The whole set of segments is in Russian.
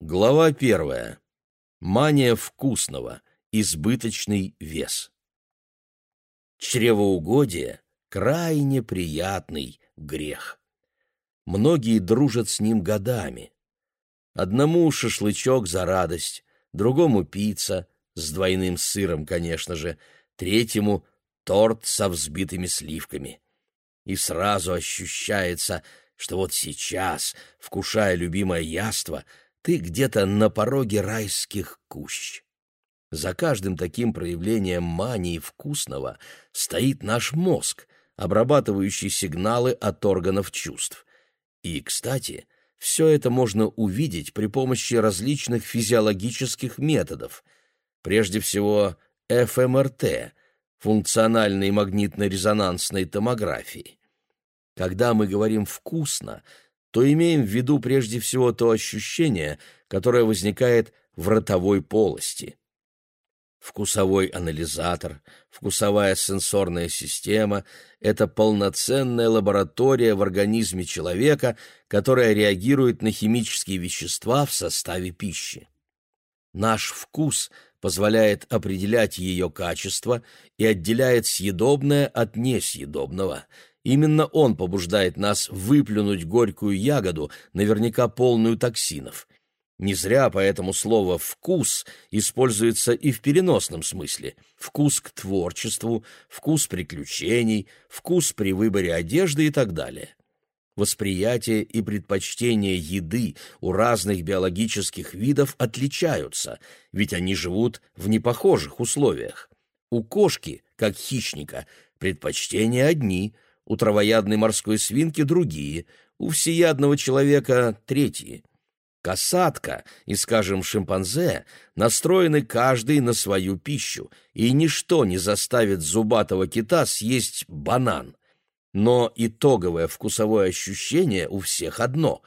Глава первая. Мания вкусного. Избыточный вес. Чревоугодие — крайне приятный грех. Многие дружат с ним годами. Одному шашлычок за радость, другому пицца, с двойным сыром, конечно же, третьему торт со взбитыми сливками. И сразу ощущается, что вот сейчас, вкушая любимое яство, ты где-то на пороге райских кущ. За каждым таким проявлением мании вкусного стоит наш мозг, обрабатывающий сигналы от органов чувств. И, кстати, все это можно увидеть при помощи различных физиологических методов. Прежде всего, ФМРТ – функциональной магнитно-резонансной томографии. Когда мы говорим «вкусно», то имеем в виду прежде всего то ощущение, которое возникает в ротовой полости. Вкусовой анализатор, вкусовая сенсорная система — это полноценная лаборатория в организме человека, которая реагирует на химические вещества в составе пищи. Наш вкус позволяет определять ее качество и отделяет съедобное от несъедобного. Именно он побуждает нас выплюнуть горькую ягоду, наверняка полную токсинов — не зря поэтому слово «вкус» используется и в переносном смысле. Вкус к творчеству, вкус приключений, вкус при выборе одежды и так далее. Восприятие и предпочтение еды у разных биологических видов отличаются, ведь они живут в непохожих условиях. У кошки, как хищника, предпочтения одни, у травоядной морской свинки другие, у всеядного человека третьи – Касатка и, скажем, шимпанзе настроены каждый на свою пищу, и ничто не заставит зубатого кита съесть банан. Но итоговое вкусовое ощущение у всех одно.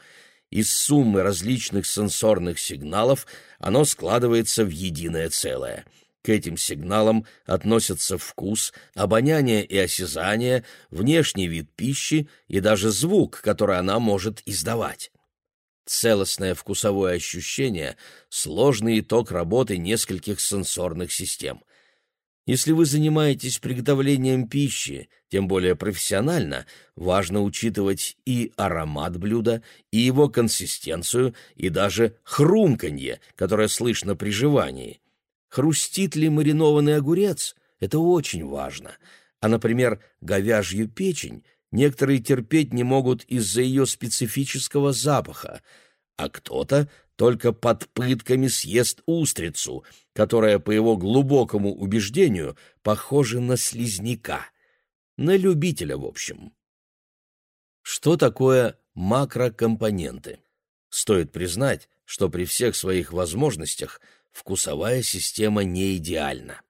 Из суммы различных сенсорных сигналов оно складывается в единое целое. К этим сигналам относятся вкус, обоняние и осязание, внешний вид пищи и даже звук, который она может издавать. Целостное вкусовое ощущение — сложный итог работы нескольких сенсорных систем. Если вы занимаетесь приготовлением пищи, тем более профессионально, важно учитывать и аромат блюда, и его консистенцию, и даже хрумканье, которое слышно при жевании. Хрустит ли маринованный огурец? Это очень важно. А, например, говяжью печень — некоторые терпеть не могут из-за ее специфического запаха, а кто-то только под пытками съест устрицу, которая, по его глубокому убеждению, похожа на слизняка. На любителя, в общем. Что такое макрокомпоненты? Стоит признать, что при всех своих возможностях вкусовая система не идеальна.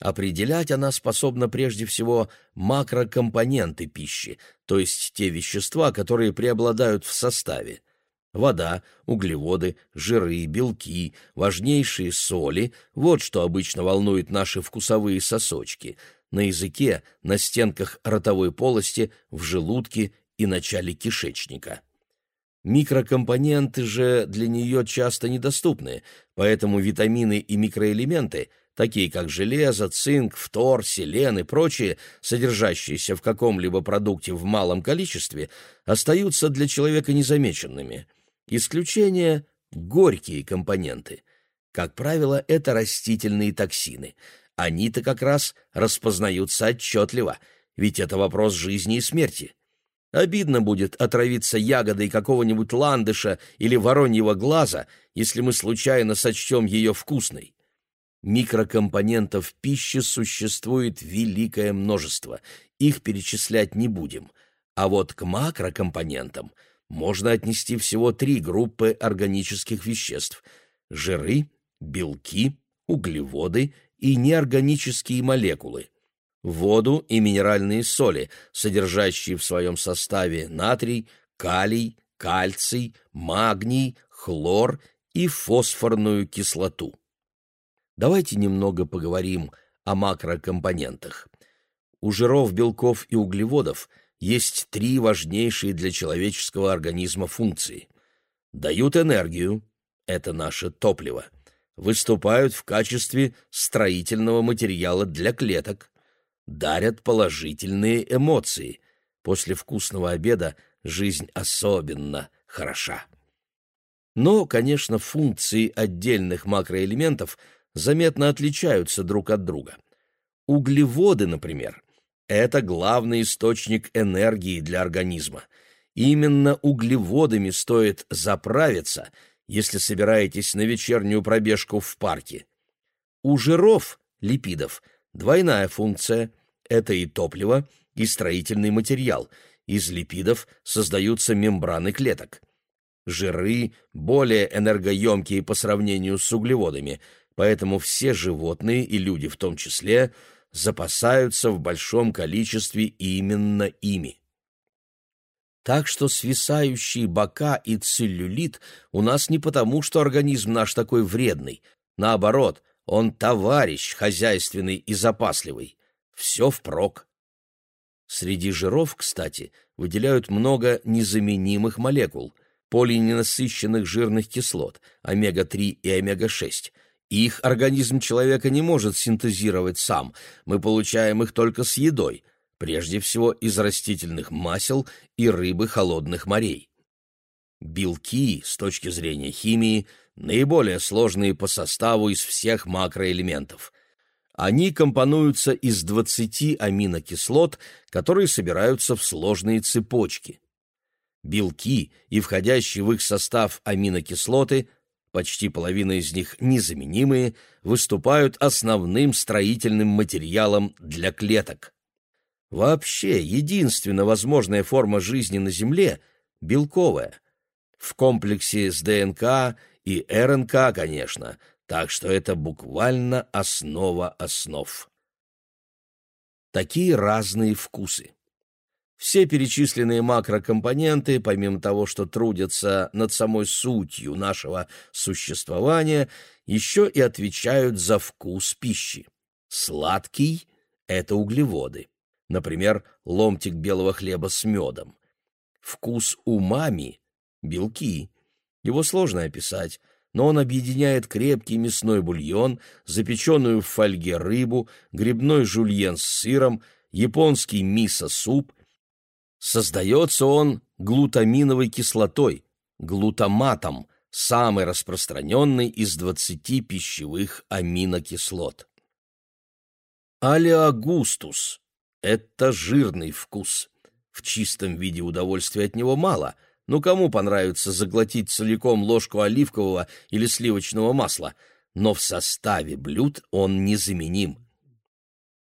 Определять она способна прежде всего макрокомпоненты пищи, то есть те вещества, которые преобладают в составе. Вода, углеводы, жиры, белки, важнейшие соли – вот что обычно волнует наши вкусовые сосочки. На языке, на стенках ротовой полости, в желудке и начале кишечника. Микрокомпоненты же для нее часто недоступны, поэтому витамины и микроэлементы – такие как железо, цинк, фтор, селен и прочие, содержащиеся в каком-либо продукте в малом количестве, остаются для человека незамеченными. Исключение – горькие компоненты. Как правило, это растительные токсины. Они-то как раз распознаются отчетливо, ведь это вопрос жизни и смерти. Обидно будет отравиться ягодой какого-нибудь ландыша или вороньего глаза, если мы случайно сочтем ее вкусной. Микрокомпонентов пищи существует великое множество, их перечислять не будем. А вот к макрокомпонентам можно отнести всего три группы органических веществ – жиры, белки, углеводы и неорганические молекулы – воду и минеральные соли, содержащие в своем составе натрий, калий, кальций, магний, хлор и фосфорную кислоту. Давайте немного поговорим о макрокомпонентах. У жиров, белков и углеводов есть три важнейшие для человеческого организма функции. Дают энергию, — это наше топливо, выступают в качестве строительного материала для клеток, дарят положительные эмоции. После вкусного обеда жизнь особенно хороша. Но, конечно, функции отдельных макроэлементов заметно отличаются друг от друга. Углеводы, например, это главный источник энергии для организма. Именно углеводами стоит заправиться, если собираетесь на вечернюю пробежку в парке. У жиров, липидов, двойная функция – это и топливо, и строительный материал. Из липидов создаются мембраны клеток. Жиры более энергоемкие по сравнению с углеводами, поэтому все животные, и люди в том числе, запасаются в большом количестве именно ими. Так что свисающие бока и целлюлит у нас не потому, что организм наш такой вредный. Наоборот, он товарищ хозяйственный и запасливый. Все впрок. Среди жиров, кстати, выделяют много незаменимых молекул, полиненасыщенных жирных кислот, омега-3 и омега-6. Их организм человека не может синтезировать сам, мы получаем их только с едой – прежде всего из растительных масел и рыбы холодных морей. Белки, с точки зрения химии, наиболее сложные по составу из всех макроэлементов. Они компонуются из 20 аминокислот, которые собираются в сложные цепочки. Белки и входящие в их состав аминокислоты, почти половина из них незаменимые, выступают основным строительным материалом для клеток. Вообще, единственная возможная форма жизни на Земле — белковая. В комплексе с ДНК и РНК, конечно, так что это буквально основа основ. Такие разные вкусы. Все перечисленные макрокомпоненты, помимо того, что трудятся над самой сутью нашего существования, еще и отвечают за вкус пищи. Сладкий — это углеводы например, ломтик белого хлеба с медом. Вкус умами — белки. Его сложно описать, но он объединяет крепкий мясной бульон, запеченную в фольге рыбу, грибной жульен с сыром, японский мисо-суп. Создается он глутаминовой кислотой, глутаматом, самой распространенной из 20 пищевых аминокислот. Алиагустус это жирный вкус. В чистом виде удовольствия от него мало, но кому понравится заглотить целиком ложку оливкового или сливочного масла? Но в составе блюд он незаменим.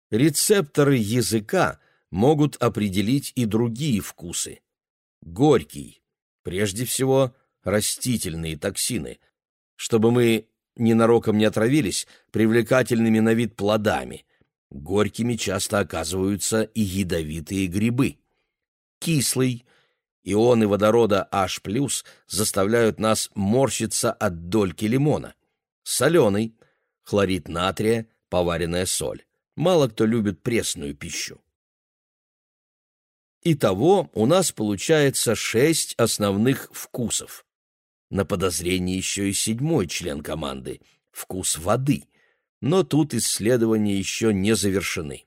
Рецепторы языка могут определить и другие вкусы. Горький, прежде всего, растительные токсины, чтобы мы ненароком не отравились привлекательными на вид плодами – Горькими часто оказываются и ядовитые грибы. Кислый, ионы водорода H+, заставляют нас морщиться от дольки лимона. Соленый, хлорид натрия, поваренная соль. Мало кто любит пресную пищу. Итого у нас получается шесть основных вкусов. На подозрение еще и седьмой член команды — вкус воды — но тут исследования еще не завершены.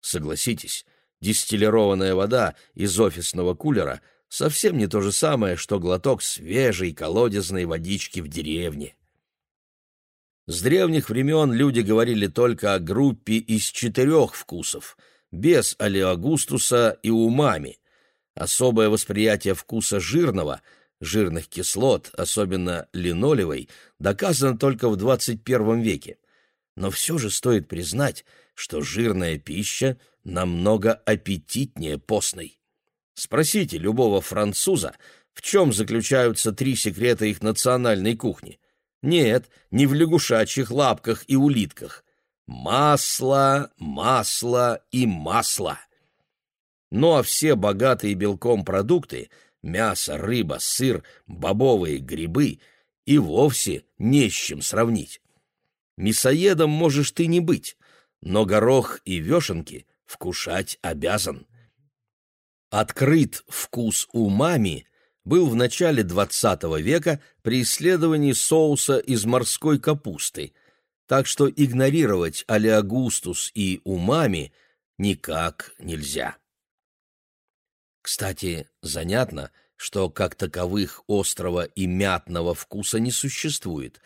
Согласитесь, дистиллированная вода из офисного кулера совсем не то же самое, что глоток свежей колодезной водички в деревне. С древних времен люди говорили только о группе из четырех вкусов, без алиагустуса и умами. Особое восприятие вкуса жирного, жирных кислот, особенно линолевой, доказано только в 21 веке но все же стоит признать, что жирная пища намного аппетитнее постной. Спросите любого француза, в чем заключаются три секрета их национальной кухни. Нет, не в лягушачьих лапках и улитках. Масло, масло и масло. Ну а все богатые белком продукты — мясо, рыба, сыр, бобовые грибы — и вовсе не с чем сравнить. Мясоедом можешь ты не быть, но горох и вешенки вкушать обязан. Открыт вкус умами, был в начале XX века при исследовании соуса из морской капусты, так что игнорировать алиагустус и умами никак нельзя. Кстати, занятно, что как таковых острого и мятного вкуса не существует.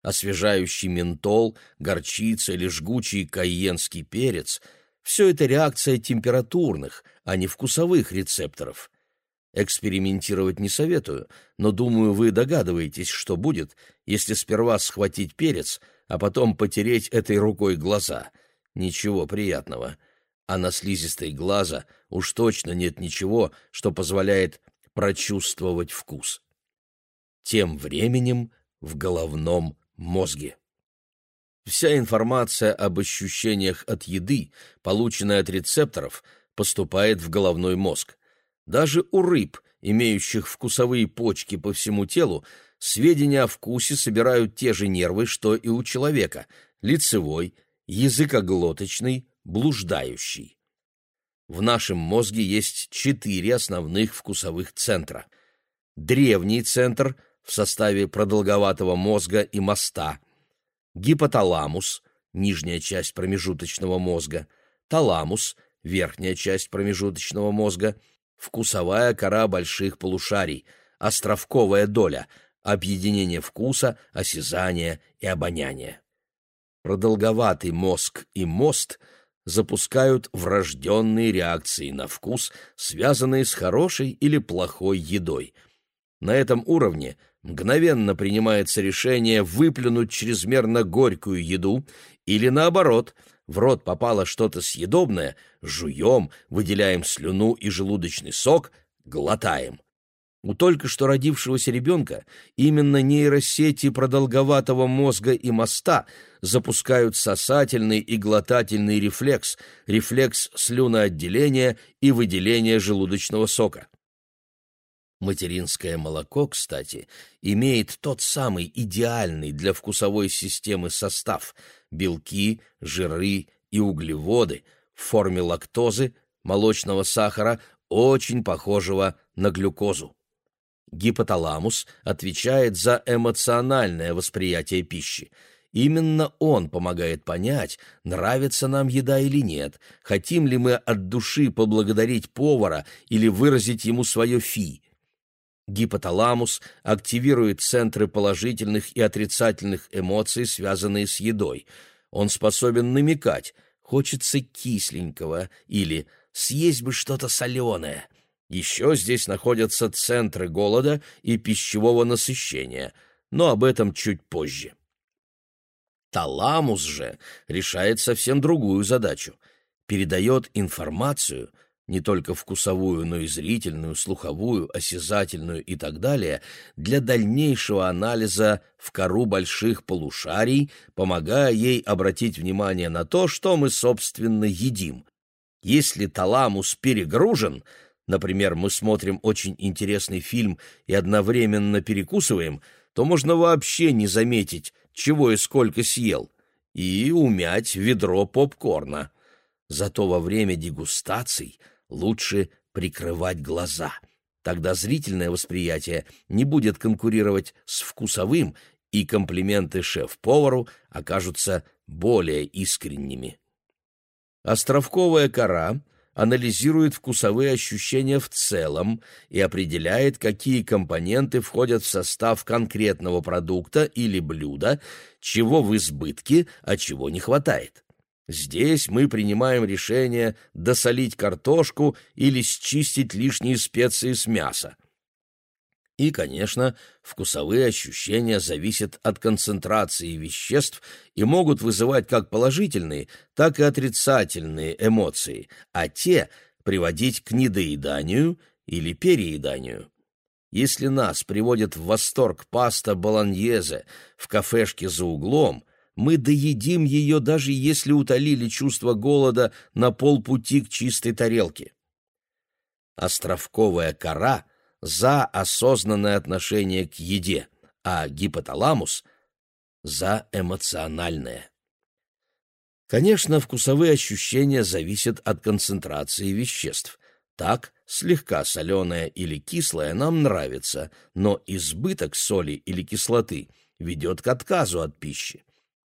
Освежающий ментол, горчица или жгучий кайенский перец — все это реакция температурных, а не вкусовых рецепторов. Экспериментировать не советую, но, думаю, вы догадываетесь, что будет, если сперва схватить перец, а потом потереть этой рукой глаза. Ничего приятного. А на слизистой глаза уж точно нет ничего, что позволяет прочувствовать вкус. Тем временем в головном мозге. Вся информация об ощущениях от еды, полученная от рецепторов, поступает в головной мозг. Даже у рыб, имеющих вкусовые почки по всему телу, сведения о вкусе собирают те же нервы, что и у человека – лицевой, языкоглоточный, блуждающий. В нашем мозге есть четыре основных вкусовых центра. Древний центр в составе продолговатого мозга и моста, гипоталамус – нижняя часть промежуточного мозга, таламус – верхняя часть промежуточного мозга – вкусовая кора больших полушарий, островковая доля, объединение вкуса, осязания и обоняния. Продолговатый мозг и мост запускают врожденные реакции на вкус, связанные с хорошей или плохой едой. На этом уровне мгновенно принимается решение выплюнуть чрезмерно горькую еду или, наоборот – в рот попало что-то съедобное, жуем, выделяем слюну и желудочный сок, глотаем. У только что родившегося ребенка именно нейросети продолговатого мозга и моста запускают сосательный и глотательный рефлекс, рефлекс слюноотделения и выделения желудочного сока. Материнское молоко, кстати, имеет тот самый идеальный для вкусовой системы состав – белки, жиры и углеводы в форме лактозы, молочного сахара, очень похожего на глюкозу. Гипоталамус отвечает за эмоциональное восприятие пищи. Именно он помогает понять, нравится нам еда или нет, хотим ли мы от души поблагодарить повара или выразить ему свое фи. Гипоталамус активирует центры положительных и отрицательных эмоций, связанные с едой. Он способен намекать «хочется кисленького» или «съесть бы что-то соленое». Еще здесь находятся центры голода и пищевого насыщения, но об этом чуть позже. Таламус же решает совсем другую задачу. Передает информацию – не только вкусовую, но и зрительную, слуховую, осязательную и так далее, для дальнейшего анализа в кору больших полушарий, помогая ей обратить внимание на то, что мы, собственно, едим. Если таламус перегружен, например, мы смотрим очень интересный фильм и одновременно перекусываем, то можно вообще не заметить, чего и сколько съел, и умять ведро попкорна. Зато во время дегустаций – лучше прикрывать глаза. Тогда зрительное восприятие не будет конкурировать с вкусовым, и комплименты шеф-повару окажутся более искренними. Островковая кора анализирует вкусовые ощущения в целом и определяет, какие компоненты входят в состав конкретного продукта или блюда, чего в избытке, а чего не хватает. Здесь мы принимаем решение досолить картошку или счистить лишние специи с мяса. И, конечно, вкусовые ощущения зависят от концентрации веществ и могут вызывать как положительные, так и отрицательные эмоции, а те приводить к недоеданию или перееданию. Если нас приводит в восторг паста болоньезе в кафешке за углом – мы доедим ее, даже если утолили чувство голода на полпути к чистой тарелке. Островковая кора за осознанное отношение к еде, а гипоталамус за эмоциональное. Конечно, вкусовые ощущения зависят от концентрации веществ. Так, слегка соленое или кислое нам нравится, но избыток соли или кислоты ведет к отказу от пищи.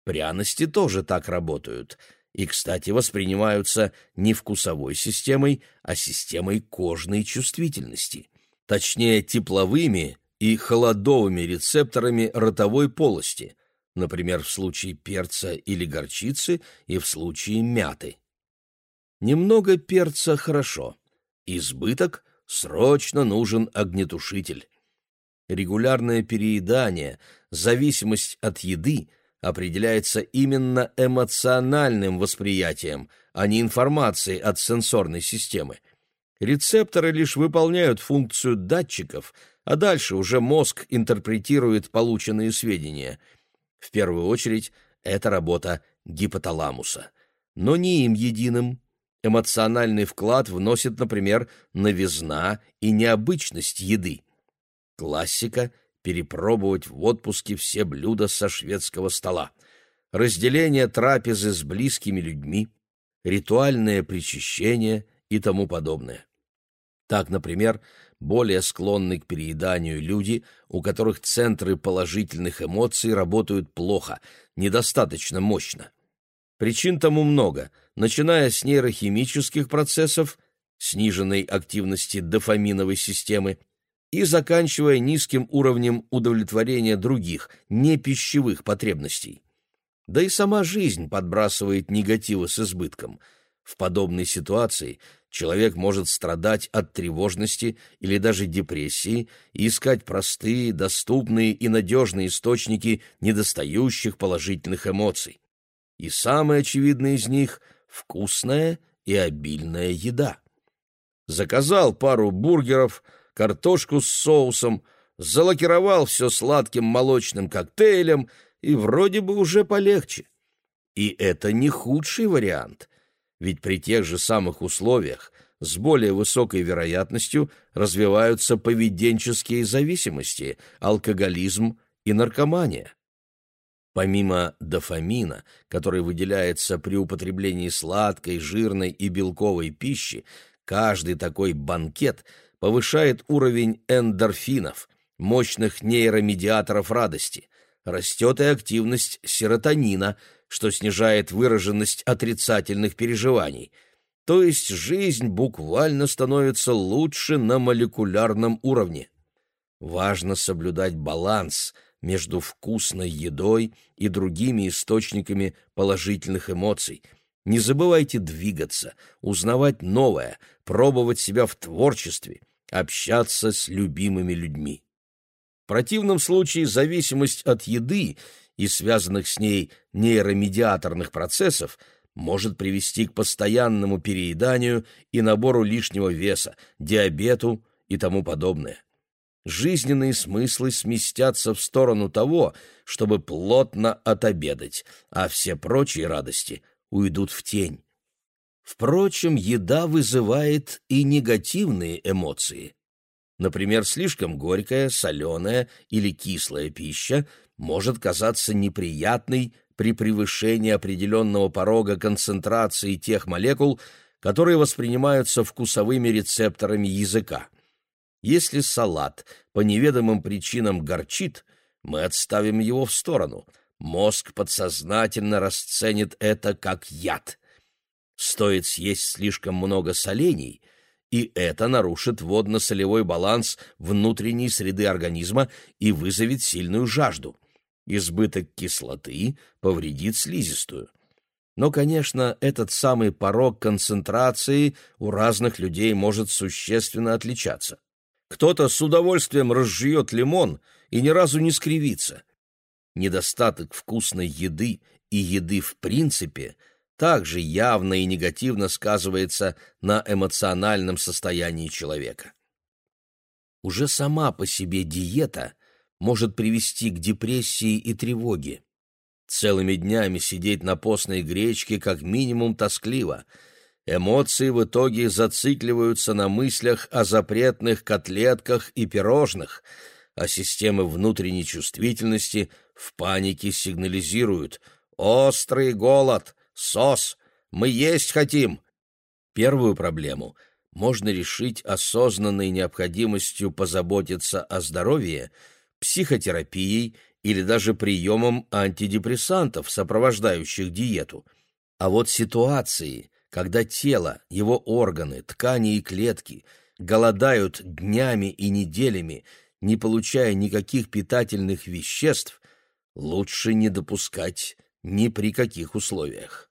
Пряности тоже так работают и, кстати, воспринимаются не вкусовой системой, а системой кожной чувствительности, точнее тепловыми и холодовыми рецепторами ротовой полости, например, в случае перца или горчицы и в случае мяты. Немного перца хорошо, избыток срочно нужен огнетушитель. Регулярное переедание, зависимость от еды определяется именно эмоциональным восприятием, а не информацией от сенсорной системы. Рецепторы лишь выполняют функцию датчиков, а дальше уже мозг интерпретирует полученные сведения. В первую очередь, это работа гипоталамуса. Но не им единым. Эмоциональный вклад вносит, например, новизна и необычность еды. Классика — перепробовать в отпуске все блюда со шведского стола. Разделение трапезы с близкими людьми, ритуальное причащение и тому подобное. Так, например, более склонны к перееданию люди, у которых центры положительных эмоций работают плохо, недостаточно мощно. Причин тому много, начиная с нейрохимических процессов, сниженной активности дофаминовой системы, и заканчивая низким уровнем удовлетворения других, непищевых потребностей. Да и сама жизнь подбрасывает негативы с избытком. В подобной ситуации человек может страдать от тревожности или даже депрессии и искать простые, доступные и надежные источники недостающих положительных эмоций. И самое очевидное из них — вкусная и обильная еда. Заказал пару бургеров — картошку с соусом, залакировал все сладким молочным коктейлем, и вроде бы уже полегче. И это не худший вариант, ведь при тех же самых условиях с более высокой вероятностью развиваются поведенческие зависимости, алкоголизм и наркомания. Помимо дофамина, который выделяется при употреблении сладкой, жирной и белковой пищи, каждый такой банкет – повышает уровень эндорфинов, мощных нейромедиаторов радости, растет и активность серотонина, что снижает выраженность отрицательных переживаний. То есть жизнь буквально становится лучше на молекулярном уровне. Важно соблюдать баланс между вкусной едой и другими источниками положительных эмоций – не забывайте двигаться, узнавать новое, пробовать себя в творчестве, общаться с любимыми людьми. В противном случае зависимость от еды и связанных с ней нейромедиаторных процессов может привести к постоянному перееданию и набору лишнего веса, диабету и тому подобное. Жизненные смыслы сместятся в сторону того, чтобы плотно отобедать, а все прочие радости уйдут в тень. Впрочем, еда вызывает и негативные эмоции. Например, слишком горькая, соленая или кислая пища может казаться неприятной при превышении определенного порога концентрации тех молекул, которые воспринимаются вкусовыми рецепторами языка. Если салат по неведомым причинам горчит, мы отставим его в сторону. Мозг подсознательно расценит это как яд. Стоит съесть слишком много солений, и это нарушит водно-солевой баланс внутренней среды организма и вызовет сильную жажду. Избыток кислоты повредит слизистую. Но, конечно, этот самый порог концентрации у разных людей может существенно отличаться. Кто-то с удовольствием разжует лимон и ни разу не скривится. Недостаток вкусной еды и еды в принципе также явно и негативно сказывается на эмоциональном состоянии человека. Уже сама по себе диета может привести к депрессии и тревоге. Целыми днями сидеть на постной гречке как минимум тоскливо. Эмоции в итоге зацикливаются на мыслях о запретных котлетках и пирожных, а системы внутренней чувствительности в панике сигнализируют «Острый голод! СОС! Мы есть хотим!» Первую проблему можно решить осознанной необходимостью позаботиться о здоровье, психотерапией или даже приемом антидепрессантов, сопровождающих диету. А вот ситуации, когда тело, его органы, ткани и клетки голодают днями и неделями, не получая никаких питательных веществ, лучше не допускать ни при каких условиях.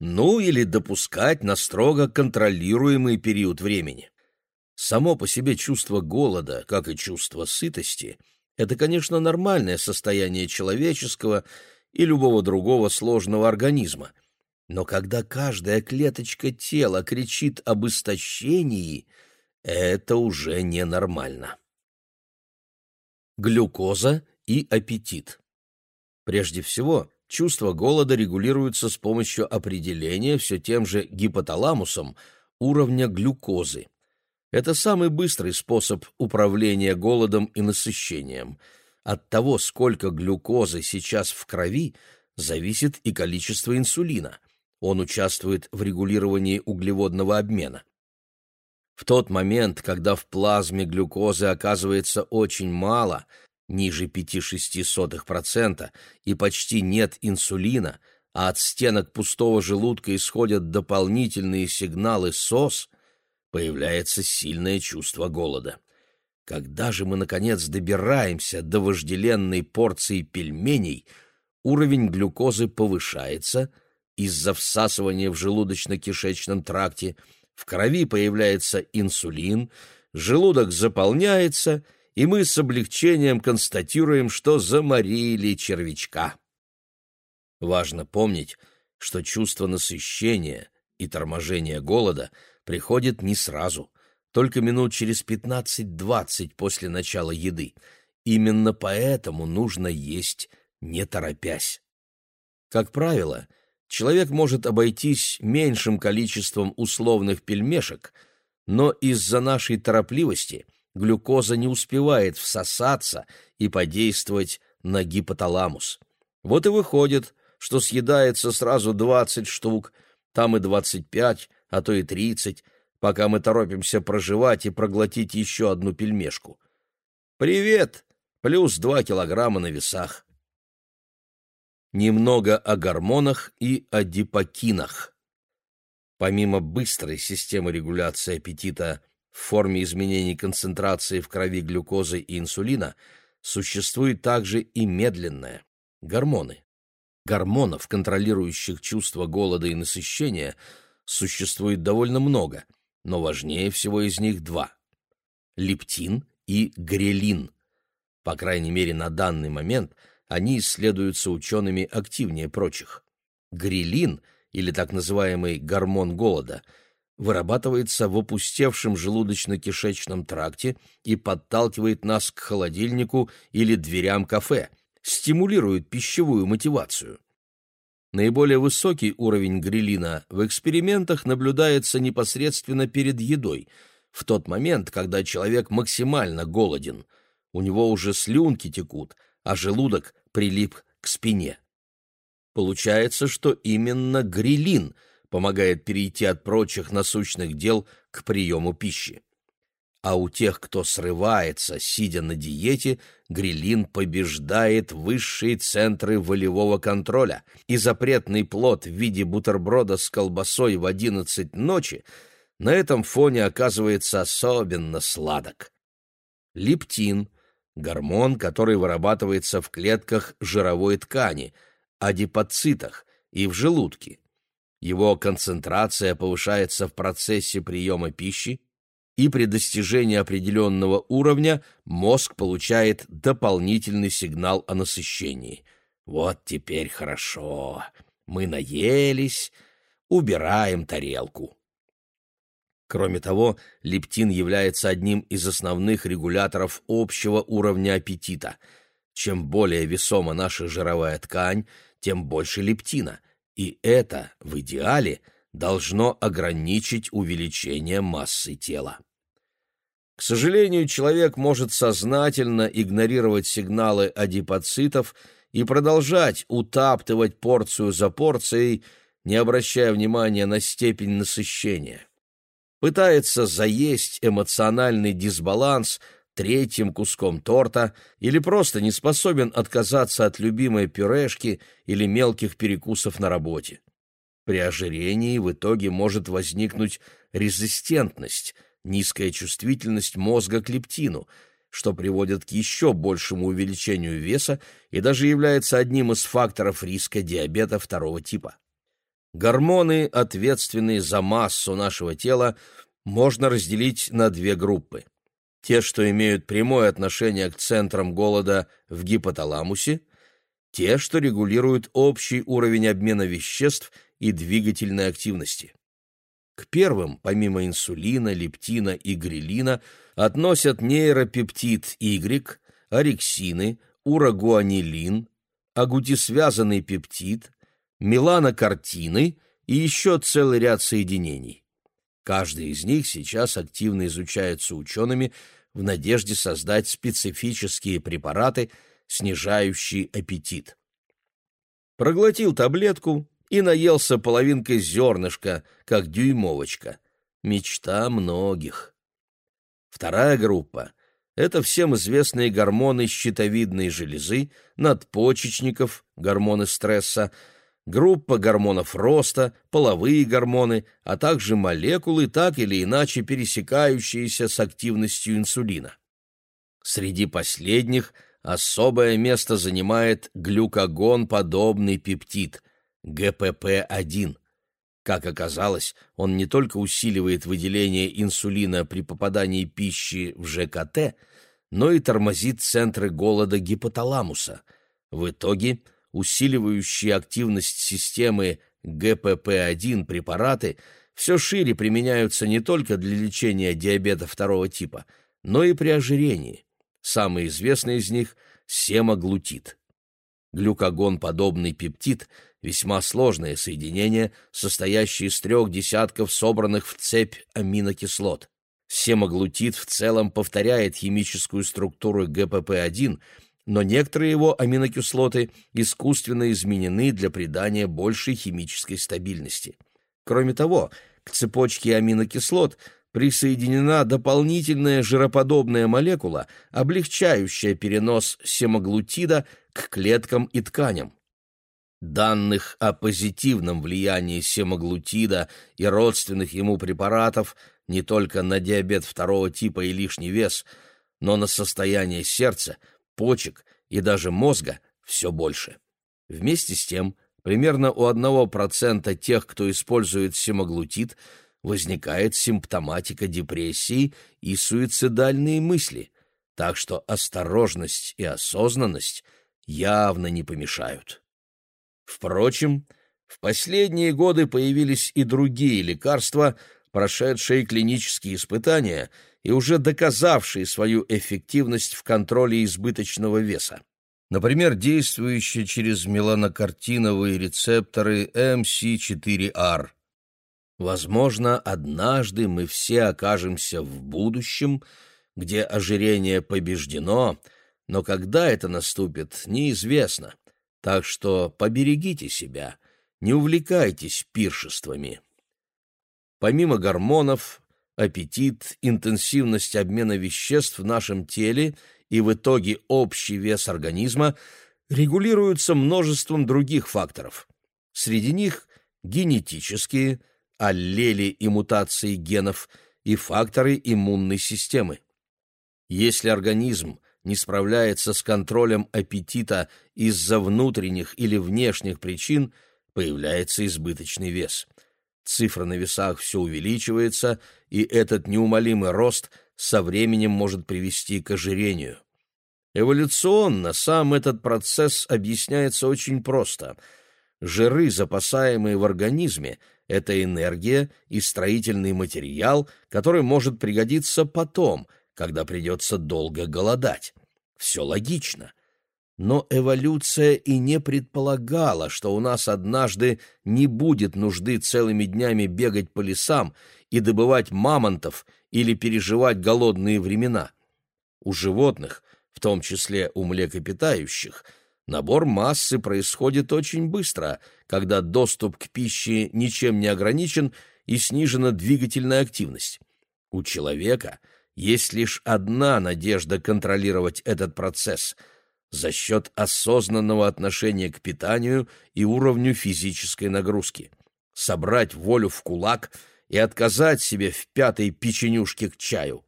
Ну или допускать на строго контролируемый период времени. Само по себе чувство голода, как и чувство сытости, это, конечно, нормальное состояние человеческого и любого другого сложного организма. Но когда каждая клеточка тела кричит об истощении, это уже ненормально. Глюкоза и аппетит. Прежде всего, чувство голода регулируется с помощью определения все тем же гипоталамусом уровня глюкозы. Это самый быстрый способ управления голодом и насыщением. От того, сколько глюкозы сейчас в крови, зависит и количество инсулина. Он участвует в регулировании углеводного обмена. В тот момент, когда в плазме глюкозы оказывается очень мало, ниже 5,6%, и почти нет инсулина, а от стенок пустого желудка исходят дополнительные сигналы СОС, появляется сильное чувство голода. Когда же мы, наконец, добираемся до вожделенной порции пельменей, уровень глюкозы повышается из-за всасывания в желудочно-кишечном тракте, в крови появляется инсулин, желудок заполняется — и мы с облегчением констатируем, что заморили червячка. Важно помнить, что чувство насыщения и торможения голода приходит не сразу, только минут через 15-20 после начала еды. Именно поэтому нужно есть, не торопясь. Как правило, человек может обойтись меньшим количеством условных пельмешек, но из-за нашей торопливости – глюкоза не успевает всосаться и подействовать на гипоталамус. Вот и выходит, что съедается сразу 20 штук, там и 25, а то и 30, пока мы торопимся проживать и проглотить еще одну пельмешку. Привет! Плюс 2 килограмма на весах. Немного о гормонах и адипокинах. Помимо быстрой системы регуляции аппетита в форме изменений концентрации в крови глюкозы и инсулина существует также и медленное – гормоны. Гормонов, контролирующих чувство голода и насыщения, существует довольно много, но важнее всего из них два – лептин и грелин. По крайней мере, на данный момент они исследуются учеными активнее прочих. Грелин, или так называемый гормон голода – вырабатывается в опустевшем желудочно-кишечном тракте и подталкивает нас к холодильнику или дверям кафе, стимулирует пищевую мотивацию. Наиболее высокий уровень грелина в экспериментах наблюдается непосредственно перед едой, в тот момент, когда человек максимально голоден. У него уже слюнки текут, а желудок прилип к спине. Получается, что именно грелин – помогает перейти от прочих насущных дел к приему пищи. А у тех, кто срывается, сидя на диете, грилин побеждает высшие центры волевого контроля, и запретный плод в виде бутерброда с колбасой в одиннадцать ночи на этом фоне оказывается особенно сладок. Лептин – гормон, который вырабатывается в клетках жировой ткани, адипоцитах и в желудке. Его концентрация повышается в процессе приема пищи, и при достижении определенного уровня мозг получает дополнительный сигнал о насыщении. Вот теперь хорошо. Мы наелись, убираем тарелку. Кроме того, лептин является одним из основных регуляторов общего уровня аппетита. Чем более весома наша жировая ткань, тем больше лептина — и это, в идеале, должно ограничить увеличение массы тела. К сожалению, человек может сознательно игнорировать сигналы адипоцитов и продолжать утаптывать порцию за порцией, не обращая внимания на степень насыщения. пытается заесть эмоциональный дисбаланс третьим куском торта или просто не способен отказаться от любимой пюрешки или мелких перекусов на работе. При ожирении в итоге может возникнуть резистентность, низкая чувствительность мозга к лептину, что приводит к еще большему увеличению веса и даже является одним из факторов риска диабета второго типа. Гормоны, ответственные за массу нашего тела, можно разделить на две группы. Те, что имеют прямое отношение к центрам голода в гипоталамусе, те, что регулируют общий уровень обмена веществ и двигательной активности. К первым, помимо инсулина, лептина и грелина, относят нейропептид Y, орексины, урогуанилин, агутисвязанный пептид, меланокартины и еще целый ряд соединений. Каждый из них сейчас активно изучается учеными в надежде создать специфические препараты, снижающие аппетит. Проглотил таблетку и наелся половинкой зернышка, как дюймовочка. Мечта многих. Вторая группа — это всем известные гормоны щитовидной железы, надпочечников, гормоны стресса, группа гормонов роста, половые гормоны, а также молекулы, так или иначе пересекающиеся с активностью инсулина. Среди последних особое место занимает глюкагон-подобный пептид – ГПП-1. Как оказалось, он не только усиливает выделение инсулина при попадании пищи в ЖКТ, но и тормозит центры голода гипоталамуса. В итоге – усиливающие активность системы ГПП-1 препараты все шире применяются не только для лечения диабета второго типа, но и при ожирении. Самый известный из них – семаглутид. Глюкагон-подобный пептид – весьма сложное соединение, состоящее из трех десятков собранных в цепь аминокислот. Семаглутид в целом повторяет химическую структуру ГПП-1, но некоторые его аминокислоты искусственно изменены для придания большей химической стабильности. Кроме того, к цепочке аминокислот присоединена дополнительная жироподобная молекула, облегчающая перенос семаглутида к клеткам и тканям. Данных о позитивном влиянии семаглутида и родственных ему препаратов не только на диабет второго типа и лишний вес, но на состояние сердца – почек и даже мозга все больше. Вместе с тем, примерно у 1% тех, кто использует семаглутид, возникает симптоматика депрессии и суицидальные мысли, так что осторожность и осознанность явно не помешают. Впрочем, в последние годы появились и другие лекарства, прошедшие клинические испытания – и уже доказавшие свою эффективность в контроле избыточного веса. Например, действующие через меланокартиновые рецепторы MC4R. Возможно, однажды мы все окажемся в будущем, где ожирение побеждено, но когда это наступит, неизвестно. Так что поберегите себя, не увлекайтесь пиршествами. Помимо гормонов, аппетит, интенсивность обмена веществ в нашем теле и в итоге общий вес организма регулируются множеством других факторов. Среди них генетические, аллели и мутации генов и факторы иммунной системы. Если организм не справляется с контролем аппетита из-за внутренних или внешних причин, появляется избыточный вес – цифра на весах все увеличивается, и этот неумолимый рост со временем может привести к ожирению. Эволюционно сам этот процесс объясняется очень просто. Жиры, запасаемые в организме, это энергия и строительный материал, который может пригодиться потом, когда придется долго голодать. Все логично. Но эволюция и не предполагала, что у нас однажды не будет нужды целыми днями бегать по лесам и добывать мамонтов или переживать голодные времена. У животных, в том числе у млекопитающих, набор массы происходит очень быстро, когда доступ к пище ничем не ограничен и снижена двигательная активность. У человека есть лишь одна надежда контролировать этот процесс за счет осознанного отношения к питанию и уровню физической нагрузки. Собрать волю в кулак и отказать себе в пятой печенюшке к чаю.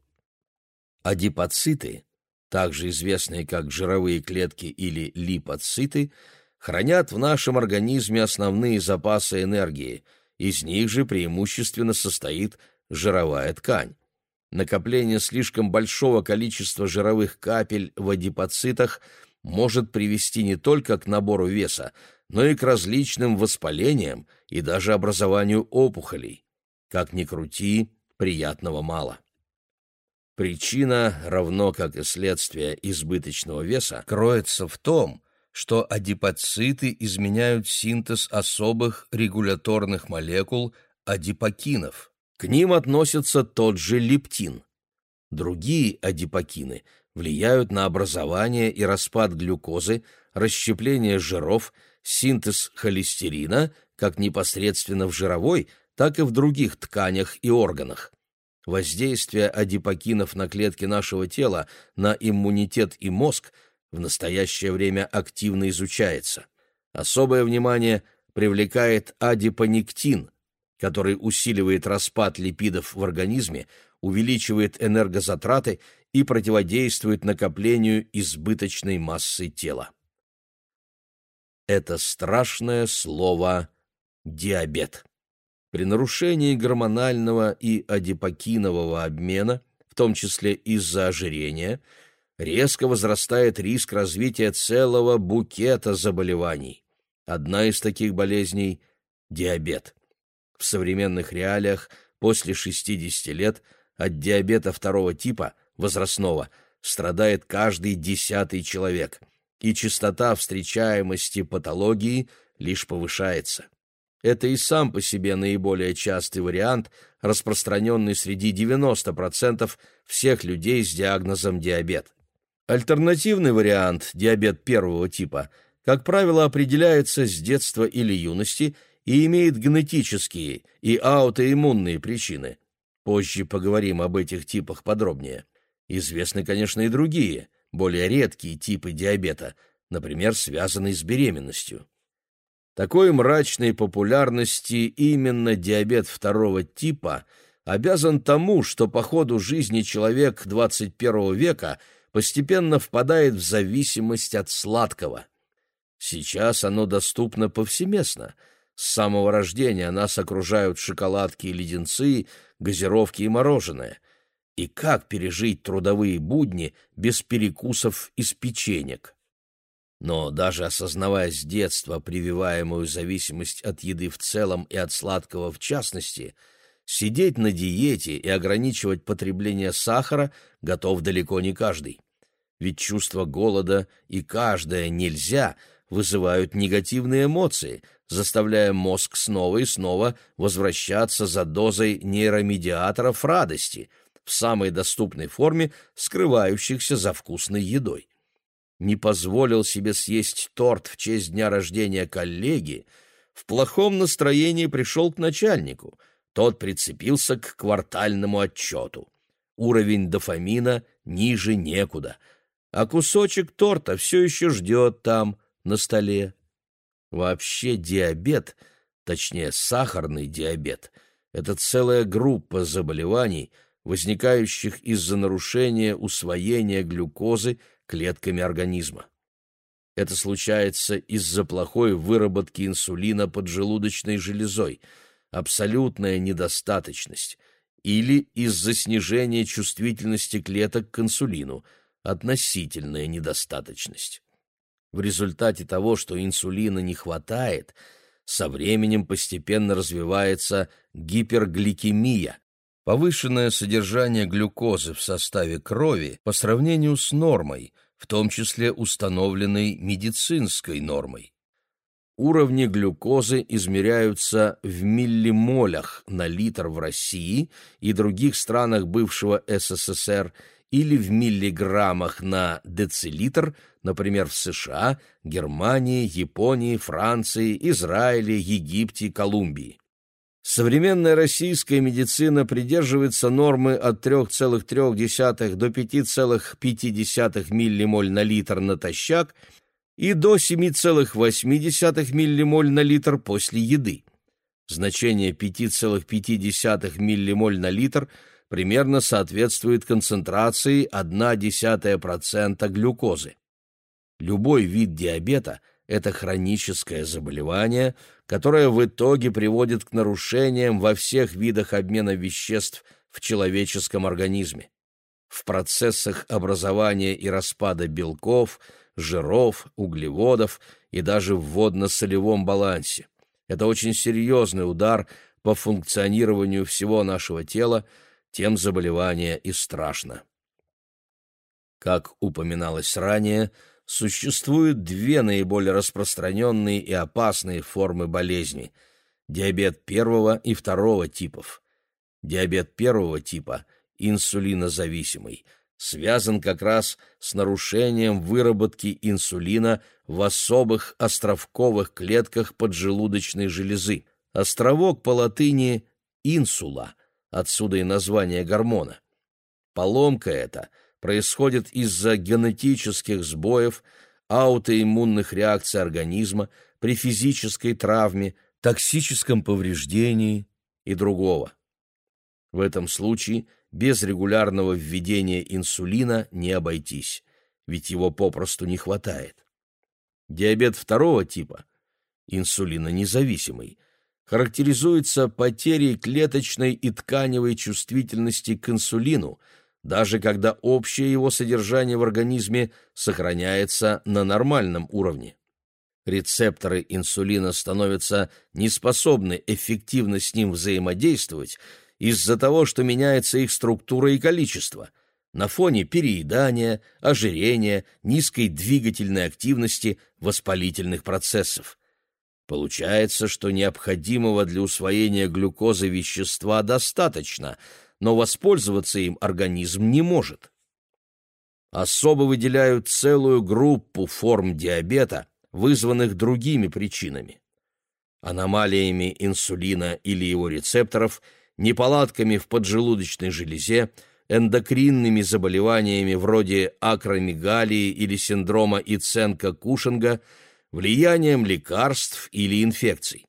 Адипоциты, также известные как жировые клетки или липоциты, хранят в нашем организме основные запасы энергии – из них же преимущественно состоит жировая ткань. Накопление слишком большого количества жировых капель в адипоцитах может привести не только к набору веса, но и к различным воспалениям и даже образованию опухолей. Как ни крути, приятного мало. Причина, равно как и следствие избыточного веса, кроется в том, что адипоциты изменяют синтез особых регуляторных молекул адипокинов. К ним относится тот же лептин. Другие адипокины влияют на образование и распад глюкозы, расщепление жиров, синтез холестерина, как непосредственно в жировой, так и в других тканях и органах. Воздействие адипокинов на клетки нашего тела, на иммунитет и мозг – в настоящее время активно изучается. Особое внимание привлекает адипонектин, который усиливает распад липидов в организме, увеличивает энергозатраты и противодействует накоплению избыточной массы тела. Это страшное слово «диабет». При нарушении гормонального и адипокинового обмена, в том числе из-за ожирения, резко возрастает риск развития целого букета заболеваний. Одна из таких болезней – диабет. В современных реалиях после 60 лет от диабета второго типа, возрастного, страдает каждый десятый человек, и частота встречаемости патологии лишь повышается. Это и сам по себе наиболее частый вариант, распространенный среди 90% всех людей с диагнозом диабет. Альтернативный вариант, диабет первого типа, как правило, определяется с детства или юности и имеет генетические и аутоиммунные причины. Позже поговорим об этих типах подробнее. Известны, конечно, и другие, более редкие типы диабета, например, связанные с беременностью. Такой мрачной популярности именно диабет второго типа обязан тому, что по ходу жизни человек 21 века – постепенно впадает в зависимость от сладкого. Сейчас оно доступно повсеместно. С самого рождения нас окружают шоколадки и леденцы, газировки и мороженое. И как пережить трудовые будни без перекусов из печенек? Но даже осознавая с детства прививаемую зависимость от еды в целом и от сладкого в частности – Сидеть на диете и ограничивать потребление сахара готов далеко не каждый. Ведь чувство голода и каждое «нельзя» вызывают негативные эмоции, заставляя мозг снова и снова возвращаться за дозой нейромедиаторов радости в самой доступной форме, скрывающихся за вкусной едой. Не позволил себе съесть торт в честь дня рождения коллеги, в плохом настроении пришел к начальнику — тот прицепился к квартальному отчету. Уровень дофамина ниже некуда, а кусочек торта все еще ждет там, на столе. Вообще диабет, точнее сахарный диабет, это целая группа заболеваний, возникающих из-за нарушения усвоения глюкозы клетками организма. Это случается из-за плохой выработки инсулина поджелудочной железой – абсолютная недостаточность или из-за снижения чувствительности клеток к инсулину, относительная недостаточность. В результате того, что инсулина не хватает, со временем постепенно развивается гипергликемия, повышенное содержание глюкозы в составе крови по сравнению с нормой, в том числе установленной медицинской нормой. Уровни глюкозы измеряются в миллимолях на литр в России и других странах бывшего СССР или в миллиграммах на децилитр, например, в США, Германии, Японии, Франции, Израиле, Египте, Колумбии. Современная российская медицина придерживается нормы от 3,3 до 5,5 ммоль на литр натощак и до 7,8 ммоль на литр после еды. Значение 5,5 ммоль на литр примерно соответствует концентрации 0,1% глюкозы. Любой вид диабета – это хроническое заболевание, которое в итоге приводит к нарушениям во всех видах обмена веществ в человеческом организме. В процессах образования и распада белков, жиров, углеводов и даже в водно-солевом балансе. Это очень серьезный удар по функционированию всего нашего тела, тем заболевание и страшно. Как упоминалось ранее, существуют две наиболее распространенные и опасные формы болезни – диабет первого и второго типов. Диабет первого типа, инсулинозависимый, связан как раз с нарушением выработки инсулина в особых островковых клетках поджелудочной железы. Островок по латыни «инсула», отсюда и название гормона. Поломка эта – происходит из-за генетических сбоев, аутоиммунных реакций организма, при физической травме, токсическом повреждении и другого. В этом случае без регулярного введения инсулина не обойтись, ведь его попросту не хватает. Диабет второго типа, инсулинонезависимый, характеризуется потерей клеточной и тканевой чувствительности к инсулину – даже когда общее его содержание в организме сохраняется на нормальном уровне. Рецепторы инсулина становятся неспособны эффективно с ним взаимодействовать из-за того, что меняется их структура и количество на фоне переедания, ожирения, низкой двигательной активности, воспалительных процессов. Получается, что необходимого для усвоения глюкозы вещества достаточно – но воспользоваться им организм не может. Особо выделяют целую группу форм диабета, вызванных другими причинами. Аномалиями инсулина или его рецепторов, неполадками в поджелудочной железе, эндокринными заболеваниями вроде акромегалии или синдрома Иценко-Кушинга, влиянием лекарств или инфекций.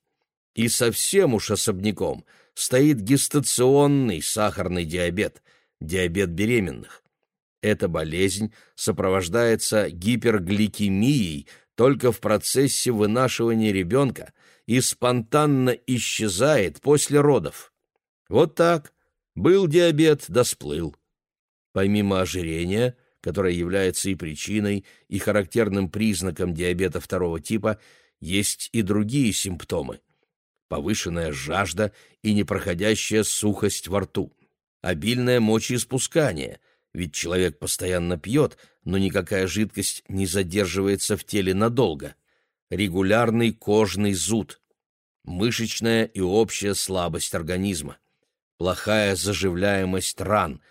И совсем уж особняком – стоит гестационный сахарный диабет, диабет беременных. Эта болезнь сопровождается гипергликемией только в процессе вынашивания ребенка и спонтанно исчезает после родов. Вот так. Был диабет, да сплыл. Помимо ожирения, которое является и причиной, и характерным признаком диабета второго типа, есть и другие симптомы – повышенная жажда и непроходящая сухость во рту, обильное мочеиспускание, ведь человек постоянно пьет, но никакая жидкость не задерживается в теле надолго, регулярный кожный зуд, мышечная и общая слабость организма, плохая заживляемость ран,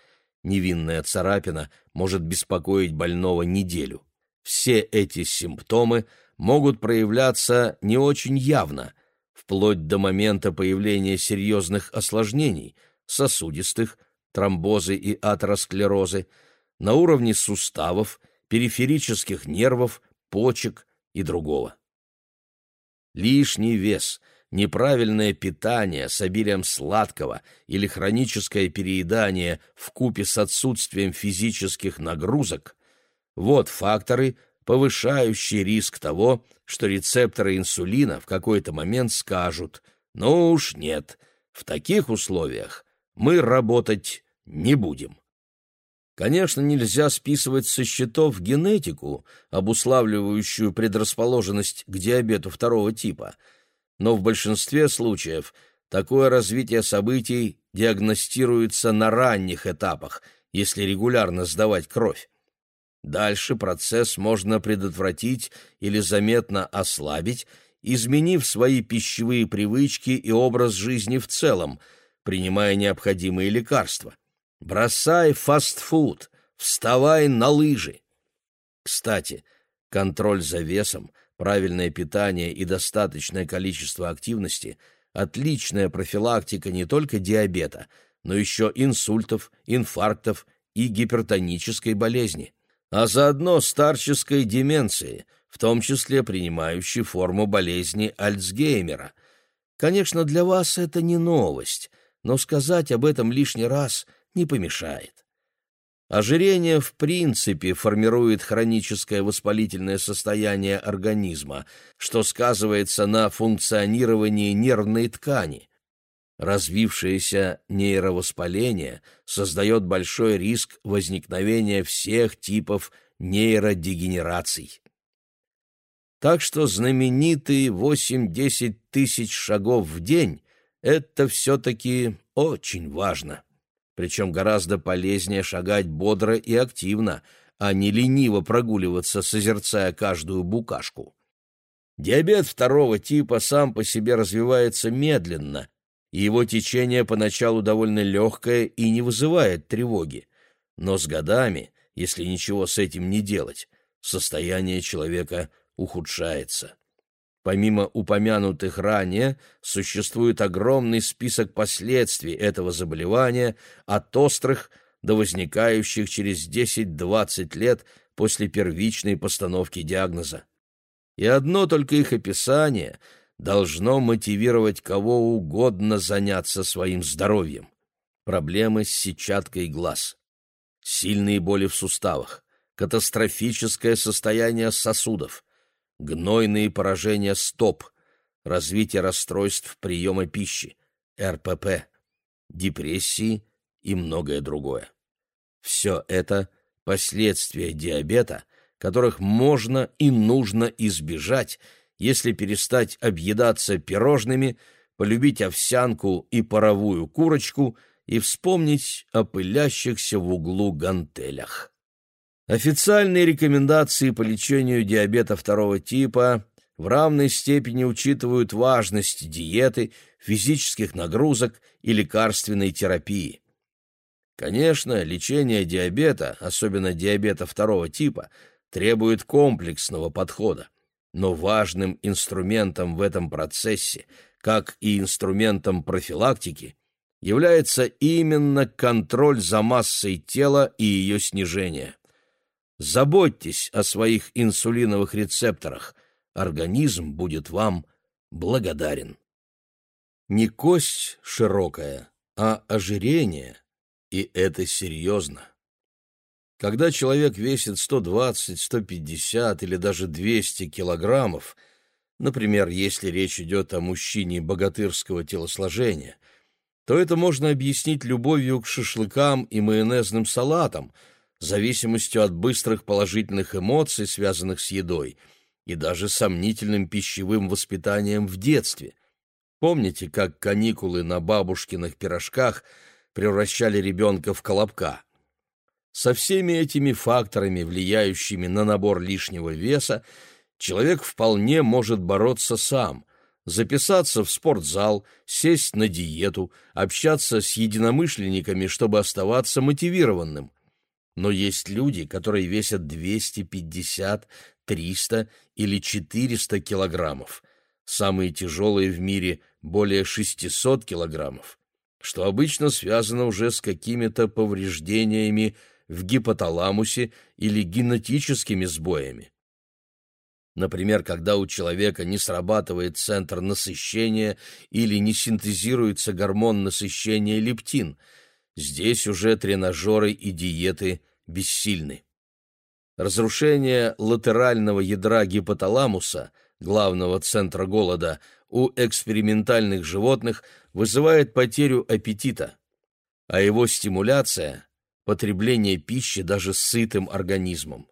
невинная царапина может беспокоить больного неделю. Все эти симптомы могут проявляться не очень явно – вплоть до момента появления серьезных осложнений, сосудистых, тромбозы и атеросклерозы, на уровне суставов, периферических нервов, почек и другого. Лишний вес, неправильное питание с обилием сладкого или хроническое переедание в купе с отсутствием физических нагрузок – вот факторы, повышающий риск того, что рецепторы инсулина в какой-то момент скажут «Ну уж нет, в таких условиях мы работать не будем». Конечно, нельзя списывать со счетов генетику, обуславливающую предрасположенность к диабету второго типа, но в большинстве случаев такое развитие событий диагностируется на ранних этапах, если регулярно сдавать кровь. Дальше процесс можно предотвратить или заметно ослабить, изменив свои пищевые привычки и образ жизни в целом, принимая необходимые лекарства. Бросай фастфуд, вставай на лыжи. Кстати, контроль за весом, правильное питание и достаточное количество активности отличная профилактика не только диабета, но еще инсультов, инфарктов и гипертонической болезни, а заодно старческой деменции, в том числе принимающей форму болезни Альцгеймера. Конечно, для вас это не новость, но сказать об этом лишний раз не помешает. Ожирение в принципе формирует хроническое воспалительное состояние организма, что сказывается на функционировании нервной ткани. Развившееся нейровоспаление создает большой риск возникновения всех типов нейродегенераций. Так что знаменитые 8-10 тысяч шагов в день – это все-таки очень важно причем гораздо полезнее шагать бодро и активно, а не лениво прогуливаться, созерцая каждую букашку. Диабет второго типа сам по себе развивается медленно, и его течение поначалу довольно легкое и не вызывает тревоги. Но с годами, если ничего с этим не делать, состояние человека ухудшается. Помимо упомянутых ранее, существует огромный список последствий этого заболевания, от острых до возникающих через 10-20 лет после первичной постановки диагноза. И одно только их описание должно мотивировать кого угодно заняться своим здоровьем. Проблемы с сетчаткой глаз, сильные боли в суставах, катастрофическое состояние сосудов – гнойные поражения стоп, развитие расстройств приема пищи, РПП, депрессии и многое другое. Все это последствия диабета, которых можно и нужно избежать, если перестать объедаться пирожными, полюбить овсянку и паровую курочку и вспомнить о пылящихся в углу гантелях. Официальные рекомендации по лечению диабета второго типа в равной степени учитывают важность диеты, физических нагрузок и лекарственной терапии. Конечно, лечение диабета, особенно диабета второго типа, требует комплексного подхода, но важным инструментом в этом процессе, как и инструментом профилактики, является именно контроль за массой тела и ее снижение. Заботьтесь о своих инсулиновых рецепторах. Организм будет вам благодарен. Не кость широкая, а ожирение, и это серьезно. Когда человек весит 120, 150 или даже 200 килограммов, например, если речь идет о мужчине богатырского телосложения, то это можно объяснить любовью к шашлыкам и майонезным салатам – зависимостью от быстрых положительных эмоций, связанных с едой, и даже сомнительным пищевым воспитанием в детстве. Помните, как каникулы на бабушкиных пирожках превращали ребенка в колобка? Со всеми этими факторами, влияющими на набор лишнего веса, человек вполне может бороться сам – записаться в спортзал, сесть на диету, общаться с единомышленниками, чтобы оставаться мотивированным. Но есть люди, которые весят 250, 300 или 400 килограммов. Самые тяжелые в мире более 600 килограммов, что обычно связано уже с какими-то повреждениями в гипоталамусе или генетическими сбоями. Например, когда у человека не срабатывает центр насыщения или не синтезируется гормон насыщения лептин – Здесь уже тренажеры и диеты бессильны. Разрушение латерального ядра гипоталамуса, главного центра голода, у экспериментальных животных вызывает потерю аппетита, а его стимуляция – потребление пищи даже сытым организмом.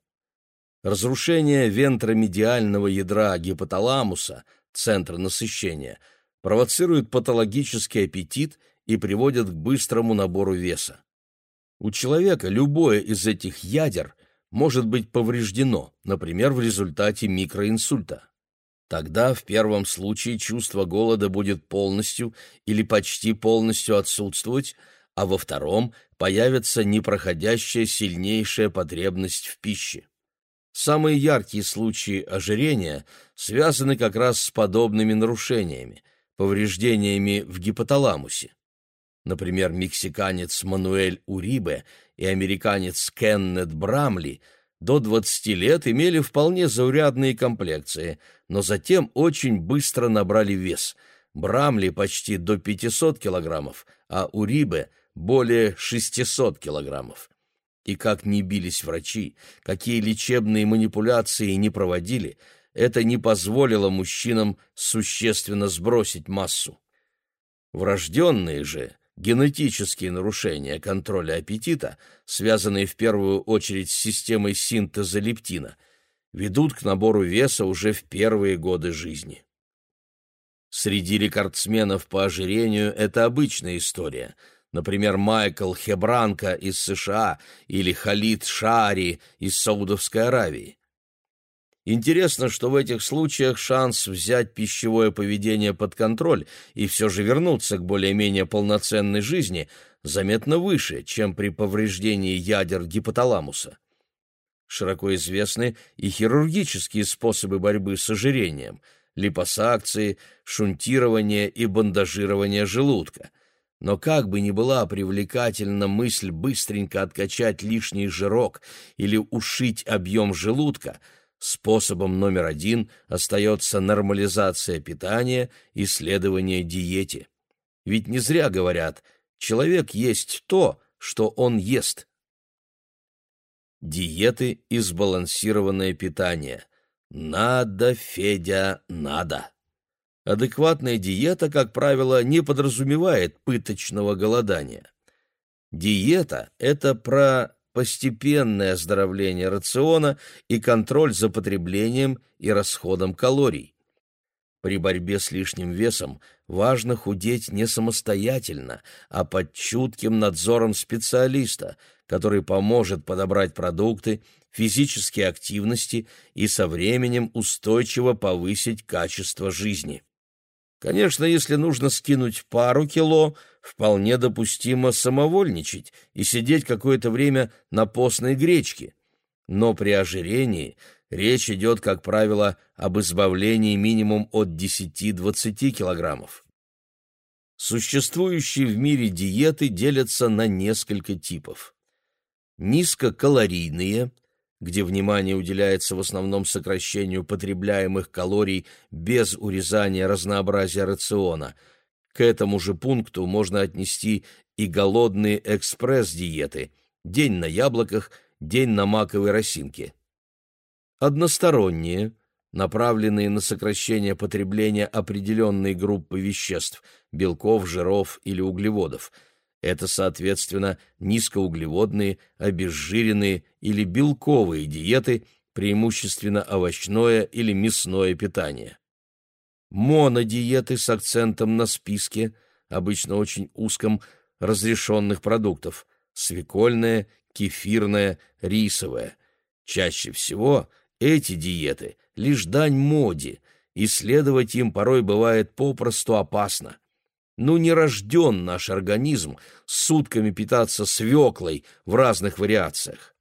Разрушение вентромедиального ядра гипоталамуса, центра насыщения, провоцирует патологический аппетит – и приводят к быстрому набору веса. У человека любое из этих ядер может быть повреждено, например, в результате микроинсульта. Тогда в первом случае чувство голода будет полностью или почти полностью отсутствовать, а во втором появится непроходящая сильнейшая потребность в пище. Самые яркие случаи ожирения связаны как раз с подобными нарушениями, повреждениями в гипоталамусе. Например, мексиканец Мануэль Урибе и американец Кеннет Брамли до 20 лет имели вполне заурядные комплекции, но затем очень быстро набрали вес. Брамли почти до 500 килограммов, а Урибе более 600 килограммов. И как ни бились врачи, какие лечебные манипуляции не проводили, это не позволило мужчинам существенно сбросить массу. Врожденные же генетические нарушения контроля аппетита, связанные в первую очередь с системой синтеза лептина, ведут к набору веса уже в первые годы жизни. Среди рекордсменов по ожирению это обычная история – например, Майкл Хебранко из США или Халид Шари из Саудовской Аравии. Интересно, что в этих случаях шанс взять пищевое поведение под контроль и все же вернуться к более-менее полноценной жизни заметно выше, чем при повреждении ядер гипоталамуса. Широко известны и хирургические способы борьбы с ожирением – липосакции, шунтирование и бандажирование желудка – но как бы ни была привлекательна мысль быстренько откачать лишний жирок или ушить объем желудка, способом номер один остается нормализация питания и следование диете. Ведь не зря говорят «человек есть то, что он ест». Диеты и сбалансированное питание. Надо, Федя, надо. Адекватная диета, как правило, не подразумевает пыточного голодания. Диета – это про постепенное оздоровление рациона и контроль за потреблением и расходом калорий. При борьбе с лишним весом важно худеть не самостоятельно, а под чутким надзором специалиста, который поможет подобрать продукты, физические активности и со временем устойчиво повысить качество жизни. Конечно, если нужно скинуть пару кило, вполне допустимо самовольничать и сидеть какое-то время на постной гречке. Но при ожирении речь идет, как правило, об избавлении минимум от 10-20 килограммов. Существующие в мире диеты делятся на несколько типов. Низкокалорийные, где внимание уделяется в основном сокращению потребляемых калорий без урезания разнообразия рациона. К этому же пункту можно отнести и голодные экспресс-диеты – день на яблоках, день на маковой росинке. Односторонние, направленные на сокращение потребления определенной группы веществ – белков, жиров или углеводов – это, соответственно, низкоуглеводные, обезжиренные или белковые диеты, преимущественно овощное или мясное питание. Монодиеты с акцентом на списке, обычно очень узком, разрешенных продуктов – свекольная, кефирная, рисовая. Чаще всего эти диеты – лишь дань моде, и следовать им порой бывает попросту опасно. Ну, не рожден наш организм сутками питаться свеклой в разных вариациях.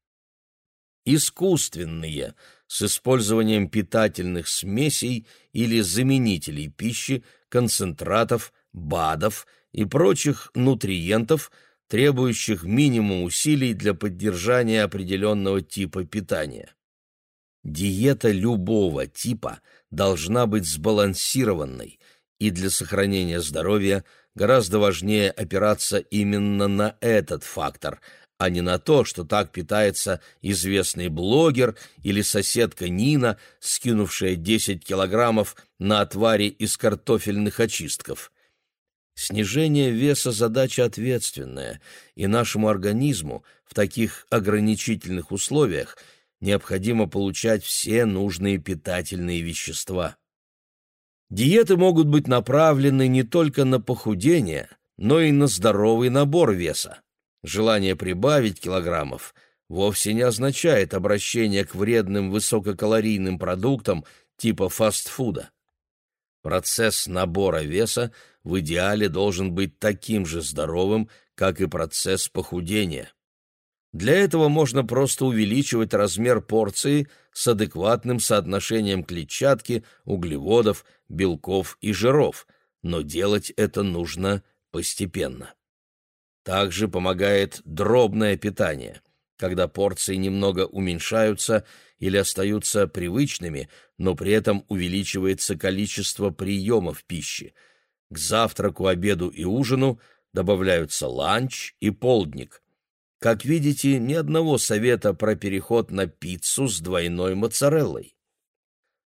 Искусственные, с использованием питательных смесей или заменителей пищи, концентратов, БАДов и прочих нутриентов, требующих минимум усилий для поддержания определенного типа питания. Диета любого типа должна быть сбалансированной, и для сохранения здоровья гораздо важнее опираться именно на этот фактор, а не на то, что так питается известный блогер или соседка Нина, скинувшая 10 килограммов на отваре из картофельных очистков. Снижение веса – задача ответственная, и нашему организму в таких ограничительных условиях необходимо получать все нужные питательные вещества. Диеты могут быть направлены не только на похудение, но и на здоровый набор веса. Желание прибавить килограммов вовсе не означает обращение к вредным высококалорийным продуктам типа фастфуда. Процесс набора веса в идеале должен быть таким же здоровым, как и процесс похудения. Для этого можно просто увеличивать размер порции с адекватным соотношением клетчатки, углеводов, белков и жиров, но делать это нужно постепенно. Также помогает дробное питание, когда порции немного уменьшаются или остаются привычными, но при этом увеличивается количество приемов пищи. К завтраку, обеду и ужину добавляются ланч и полдник. Как видите, ни одного совета про переход на пиццу с двойной моцареллой.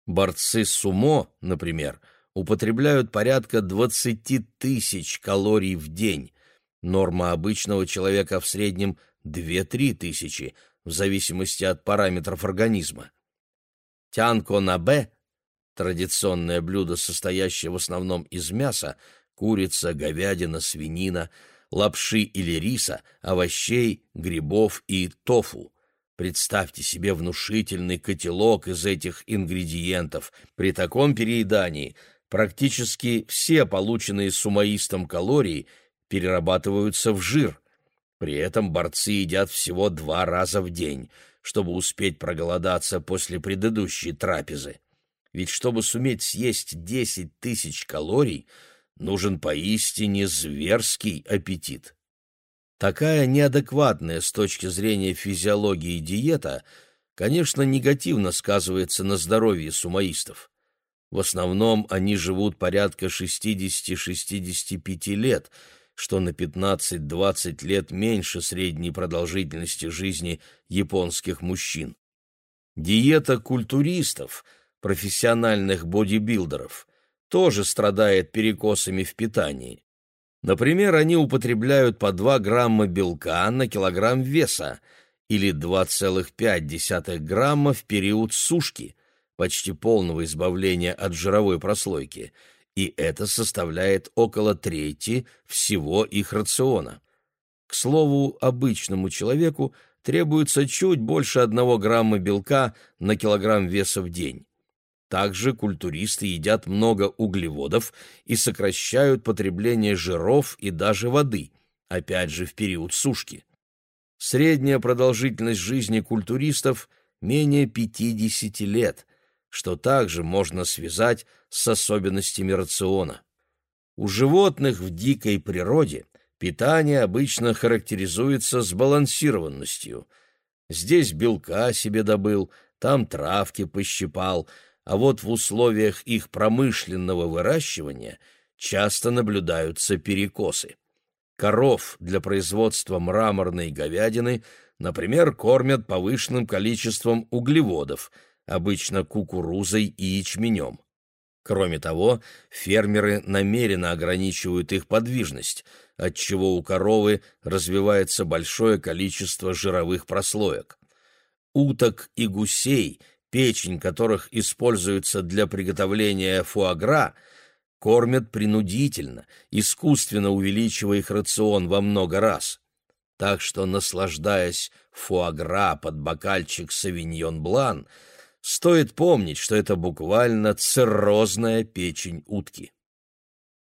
Борцы сумо, например, употребляют порядка 20 тысяч калорий в день. Норма обычного человека в среднем 2-3 тысячи, в зависимости от параметров организма. Тянко набе – традиционное блюдо, состоящее в основном из мяса, курица, говядина, свинина, лапши или риса, овощей, грибов и тофу. Представьте себе внушительный котелок из этих ингредиентов. При таком переедании практически все полученные сумаистом калории перерабатываются в жир. При этом борцы едят всего два раза в день, чтобы успеть проголодаться после предыдущей трапезы. Ведь чтобы суметь съесть 10 тысяч калорий, нужен поистине зверский аппетит. Такая неадекватная с точки зрения физиологии диета, конечно, негативно сказывается на здоровье сумаистов. В основном они живут порядка 60-65 лет, что на 15-20 лет меньше средней продолжительности жизни японских мужчин. Диета культуристов, профессиональных бодибилдеров, тоже страдает перекосами в питании. Например, они употребляют по 2 грамма белка на килограмм веса или 2,5 грамма в период сушки, почти полного избавления от жировой прослойки, и это составляет около трети всего их рациона. К слову, обычному человеку требуется чуть больше одного грамма белка на килограмм веса в день. Также культуристы едят много углеводов и сокращают потребление жиров и даже воды, опять же в период сушки. Средняя продолжительность жизни культуристов менее 50 лет, что также можно связать с особенностями рациона. У животных в дикой природе питание обычно характеризуется сбалансированностью. Здесь белка себе добыл, там травки пощипал – а вот в условиях их промышленного выращивания часто наблюдаются перекосы. Коров для производства мраморной говядины, например, кормят повышенным количеством углеводов, обычно кукурузой и ячменем. Кроме того, фермеры намеренно ограничивают их подвижность, отчего у коровы развивается большое количество жировых прослоек. Уток и гусей печень которых используется для приготовления фуагра, кормят принудительно, искусственно увеличивая их рацион во много раз. Так что, наслаждаясь фуагра под бокальчик савиньон-блан, стоит помнить, что это буквально циррозная печень утки.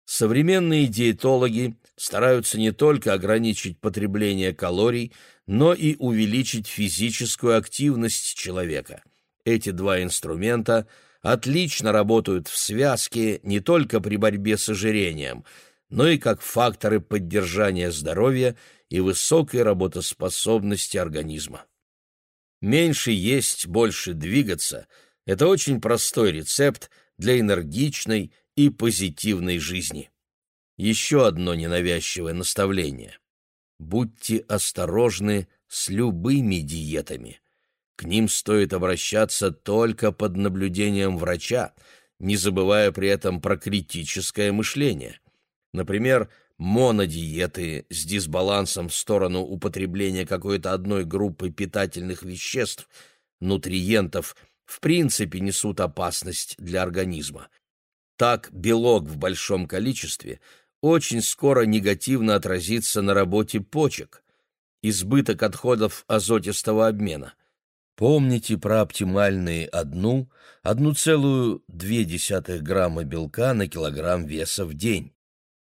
Современные диетологи стараются не только ограничить потребление калорий, но и увеличить физическую активность человека – эти два инструмента отлично работают в связке не только при борьбе с ожирением, но и как факторы поддержания здоровья и высокой работоспособности организма. Меньше есть, больше двигаться – это очень простой рецепт для энергичной и позитивной жизни. Еще одно ненавязчивое наставление. Будьте осторожны с любыми диетами. К ним стоит обращаться только под наблюдением врача, не забывая при этом про критическое мышление. Например, монодиеты с дисбалансом в сторону употребления какой-то одной группы питательных веществ, нутриентов, в принципе несут опасность для организма. Так белок в большом количестве очень скоро негативно отразится на работе почек. Избыток отходов азотистого обмена – Помните про оптимальные одну, одну целую две десятых грамма белка на килограмм веса в день.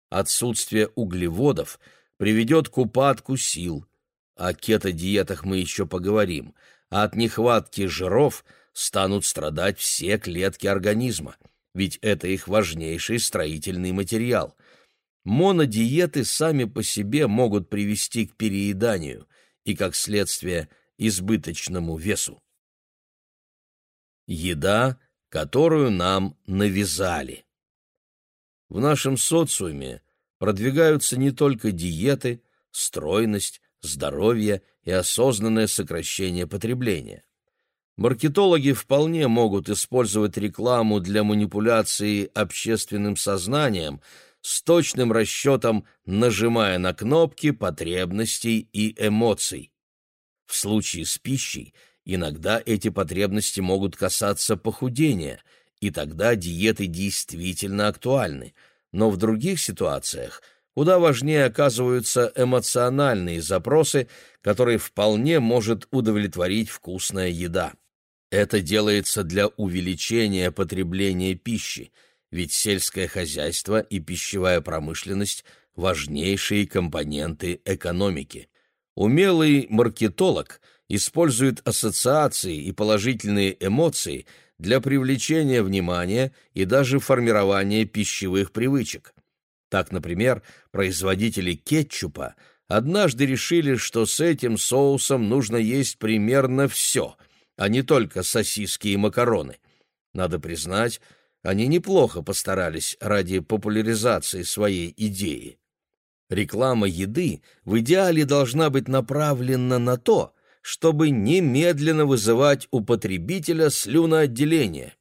Отсутствие углеводов приведет к упадку сил. О кето-диетах мы еще поговорим. А от нехватки жиров станут страдать все клетки организма. ведь это их важнейший строительный материал. Монодиеты сами по себе могут привести к перееданию и, как следствие, избыточному весу. Еда, которую нам навязали. В нашем социуме продвигаются не только диеты, стройность, здоровье и осознанное сокращение потребления. Маркетологи вполне могут использовать рекламу для манипуляции общественным сознанием с точным расчетом, нажимая на кнопки потребностей и эмоций. В случае с пищей иногда эти потребности могут касаться похудения, и тогда диеты действительно актуальны, но в других ситуациях куда важнее оказываются эмоциональные запросы, которые вполне может удовлетворить вкусная еда. Это делается для увеличения потребления пищи, ведь сельское хозяйство и пищевая промышленность – важнейшие компоненты экономики. Умелый маркетолог использует ассоциации и положительные эмоции для привлечения внимания и даже формирования пищевых привычек. Так, например, производители кетчупа однажды решили, что с этим соусом нужно есть примерно все – а не только сосиски и макароны. Надо признать, они неплохо постарались ради популяризации своей идеи. Реклама еды в идеале должна быть направлена на то, чтобы немедленно вызывать у потребителя слюноотделение.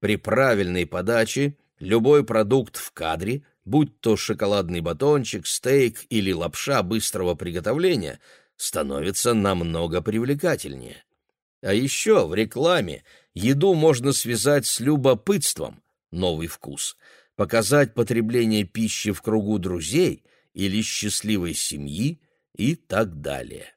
При правильной подаче любой продукт в кадре, будь то шоколадный батончик, стейк или лапша быстрого приготовления, становится намного привлекательнее. А еще в рекламе еду можно связать с любопытством, новый вкус, показать потребление пищи в кругу друзей или счастливой семьи и так далее.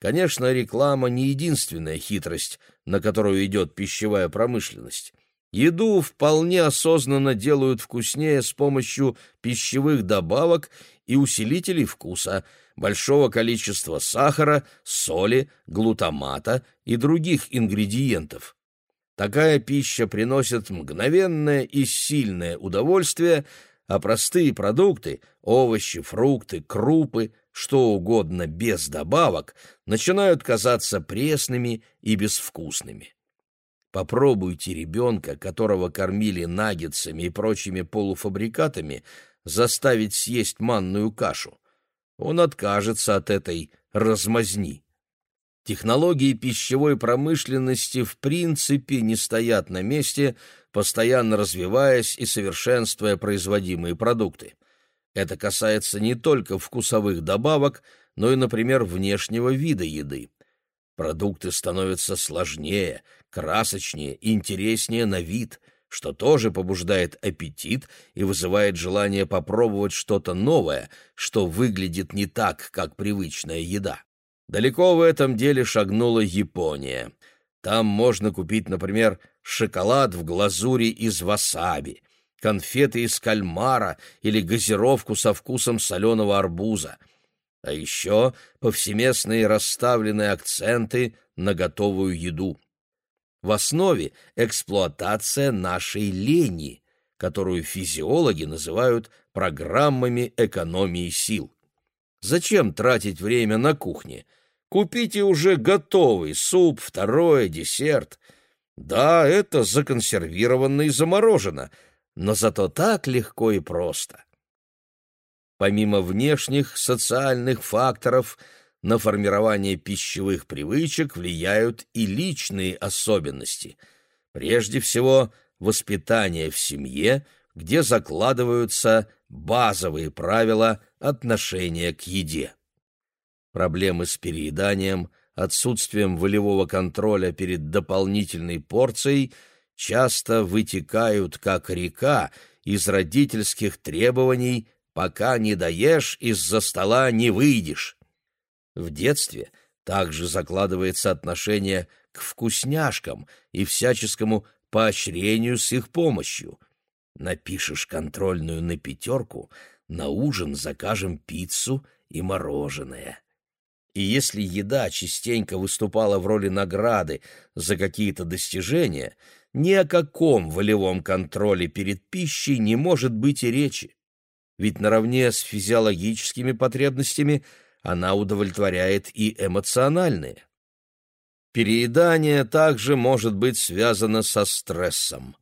Конечно, реклама не единственная хитрость, на которую идет пищевая промышленность. Еду вполне осознанно делают вкуснее с помощью пищевых добавок и усилителей вкуса – большого количества сахара, соли, глутамата и других ингредиентов. Такая пища приносит мгновенное и сильное удовольствие, а простые продукты – овощи, фрукты, крупы, что угодно без добавок – начинают казаться пресными и безвкусными. Попробуйте ребенка, которого кормили наггетсами и прочими полуфабрикатами, заставить съесть манную кашу он откажется от этой размазни. Технологии пищевой промышленности в принципе не стоят на месте, постоянно развиваясь и совершенствуя производимые продукты. Это касается не только вкусовых добавок, но и, например, внешнего вида еды. Продукты становятся сложнее, красочнее, интереснее на вид – что тоже побуждает аппетит и вызывает желание попробовать что-то новое, что выглядит не так, как привычная еда. Далеко в этом деле шагнула Япония. Там можно купить, например, шоколад в глазури из васаби, конфеты из кальмара или газировку со вкусом соленого арбуза. А еще повсеместные расставленные акценты на готовую еду. В основе эксплуатация нашей лени, которую физиологи называют программами экономии сил. Зачем тратить время на кухне? Купите уже готовый суп, второе, десерт. Да, это законсервировано и заморожено, но зато так легко и просто. Помимо внешних социальных факторов – на формирование пищевых привычек влияют и личные особенности. Прежде всего, воспитание в семье, где закладываются базовые правила отношения к еде. Проблемы с перееданием, отсутствием волевого контроля перед дополнительной порцией часто вытекают, как река, из родительских требований «пока не доешь, из-за стола не выйдешь». В детстве также закладывается отношение к вкусняшкам и всяческому поощрению с их помощью. Напишешь контрольную на пятерку, на ужин закажем пиццу и мороженое. И если еда частенько выступала в роли награды за какие-то достижения, ни о каком волевом контроле перед пищей не может быть и речи. Ведь наравне с физиологическими потребностями она удовлетворяет и эмоциональные. Переедание также может быть связано со стрессом.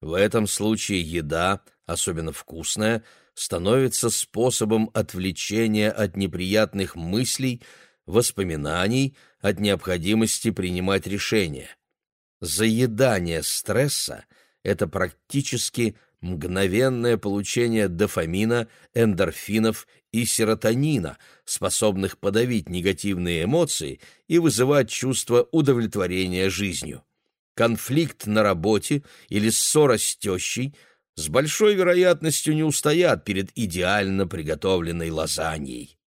В этом случае еда, особенно вкусная, становится способом отвлечения от неприятных мыслей, воспоминаний, от необходимости принимать решения. Заедание стресса – это практически мгновенное получение дофамина, эндорфинов и серотонина, способных подавить негативные эмоции и вызывать чувство удовлетворения жизнью. Конфликт на работе или ссора с тещей с большой вероятностью не устоят перед идеально приготовленной лазаньей.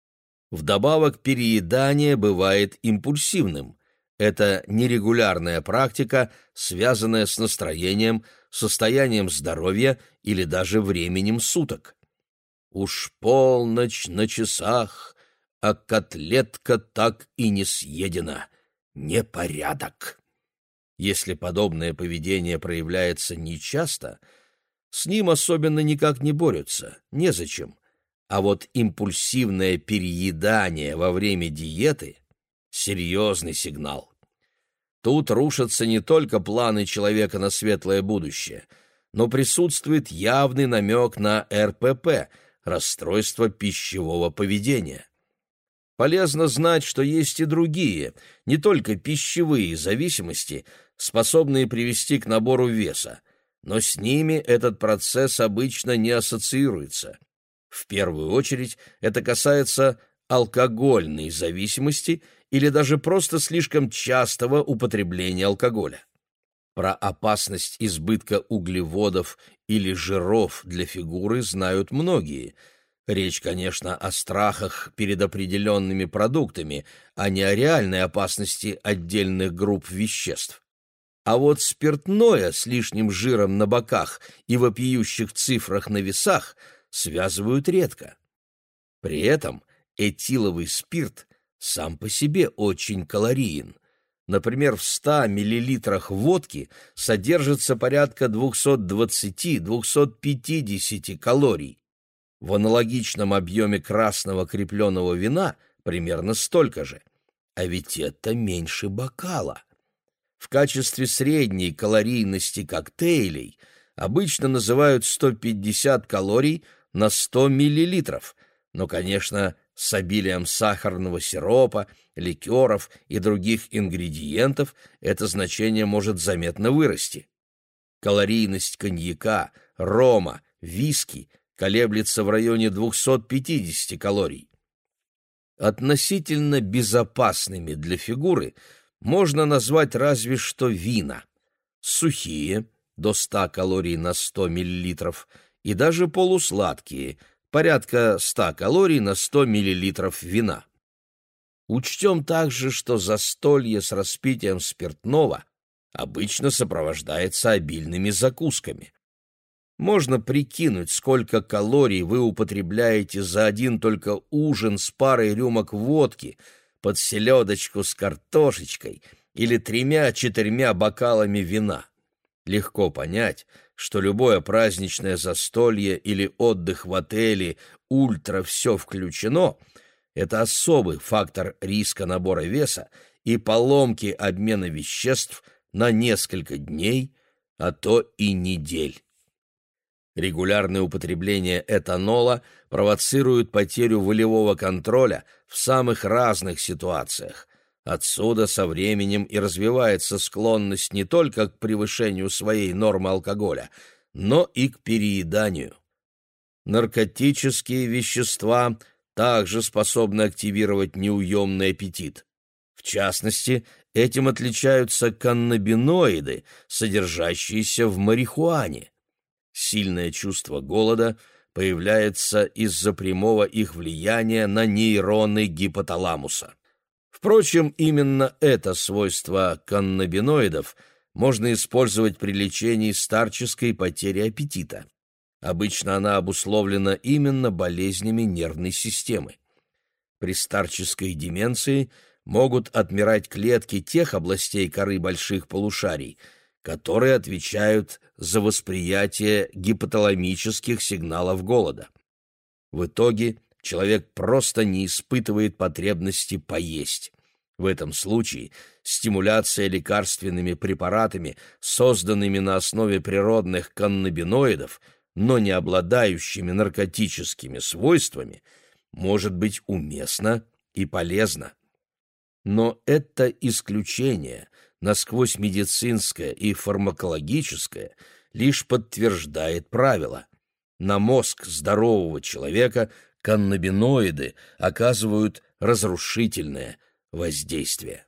Вдобавок переедание бывает импульсивным. Это нерегулярная практика, связанная с настроением, состоянием здоровья или даже временем суток. Уж полночь на часах, а котлетка так и не съедена. Непорядок. Если подобное поведение проявляется нечасто, с ним особенно никак не борются, незачем. А вот импульсивное переедание во время диеты — серьезный сигнал. Тут рушатся не только планы человека на светлое будущее, но присутствует явный намек на РПП – расстройство пищевого поведения. Полезно знать, что есть и другие, не только пищевые зависимости, способные привести к набору веса, но с ними этот процесс обычно не ассоциируется. В первую очередь это касается алкогольной зависимости или даже просто слишком частого употребления алкоголя. Про опасность избытка углеводов или жиров для фигуры знают многие. Речь, конечно, о страхах перед определенными продуктами, а не о реальной опасности отдельных групп веществ. А вот спиртное с лишним жиром на боках и вопиющих цифрах на весах связывают редко. При этом этиловый спирт сам по себе очень калориен. Например, в 100 миллилитрах водки содержится порядка 220-250 калорий. В аналогичном объеме красного крепленого вина примерно столько же. А ведь это меньше бокала. В качестве средней калорийности коктейлей обычно называют 150 калорий на 100 миллилитров, но, конечно, с обилием сахарного сиропа, ликеров и других ингредиентов это значение может заметно вырасти. Калорийность коньяка, рома, виски колеблется в районе 250 калорий. Относительно безопасными для фигуры можно назвать разве что вина. Сухие, до 100 калорий на 100 мл, и даже полусладкие – порядка 100 калорий на 100 мл вина. Учтем также, что застолье с распитием спиртного обычно сопровождается обильными закусками. Можно прикинуть, сколько калорий вы употребляете за один только ужин с парой рюмок водки, под селедочку с картошечкой или тремя-четырьмя бокалами вина. Легко понять, что любое праздничное застолье или отдых в отеле «Ультра все включено» — это особый фактор риска набора веса и поломки обмена веществ на несколько дней, а то и недель. Регулярное употребление этанола провоцирует потерю волевого контроля в самых разных ситуациях, Отсюда со временем и развивается склонность не только к превышению своей нормы алкоголя, но и к перееданию. Наркотические вещества также способны активировать неуемный аппетит. В частности, этим отличаются каннабиноиды, содержащиеся в марихуане. Сильное чувство голода появляется из-за прямого их влияния на нейроны гипоталамуса. Впрочем, именно это свойство каннабиноидов можно использовать при лечении старческой потери аппетита. Обычно она обусловлена именно болезнями нервной системы. При старческой деменции могут отмирать клетки тех областей коры больших полушарий, которые отвечают за восприятие гипоталамических сигналов голода. В итоге человек просто не испытывает потребности поесть. В этом случае стимуляция лекарственными препаратами, созданными на основе природных каннабиноидов, но не обладающими наркотическими свойствами, может быть уместна и полезна. Но это исключение, насквозь медицинское и фармакологическое, лишь подтверждает правило. На мозг здорового человека каннабиноиды оказывают разрушительное воздействие.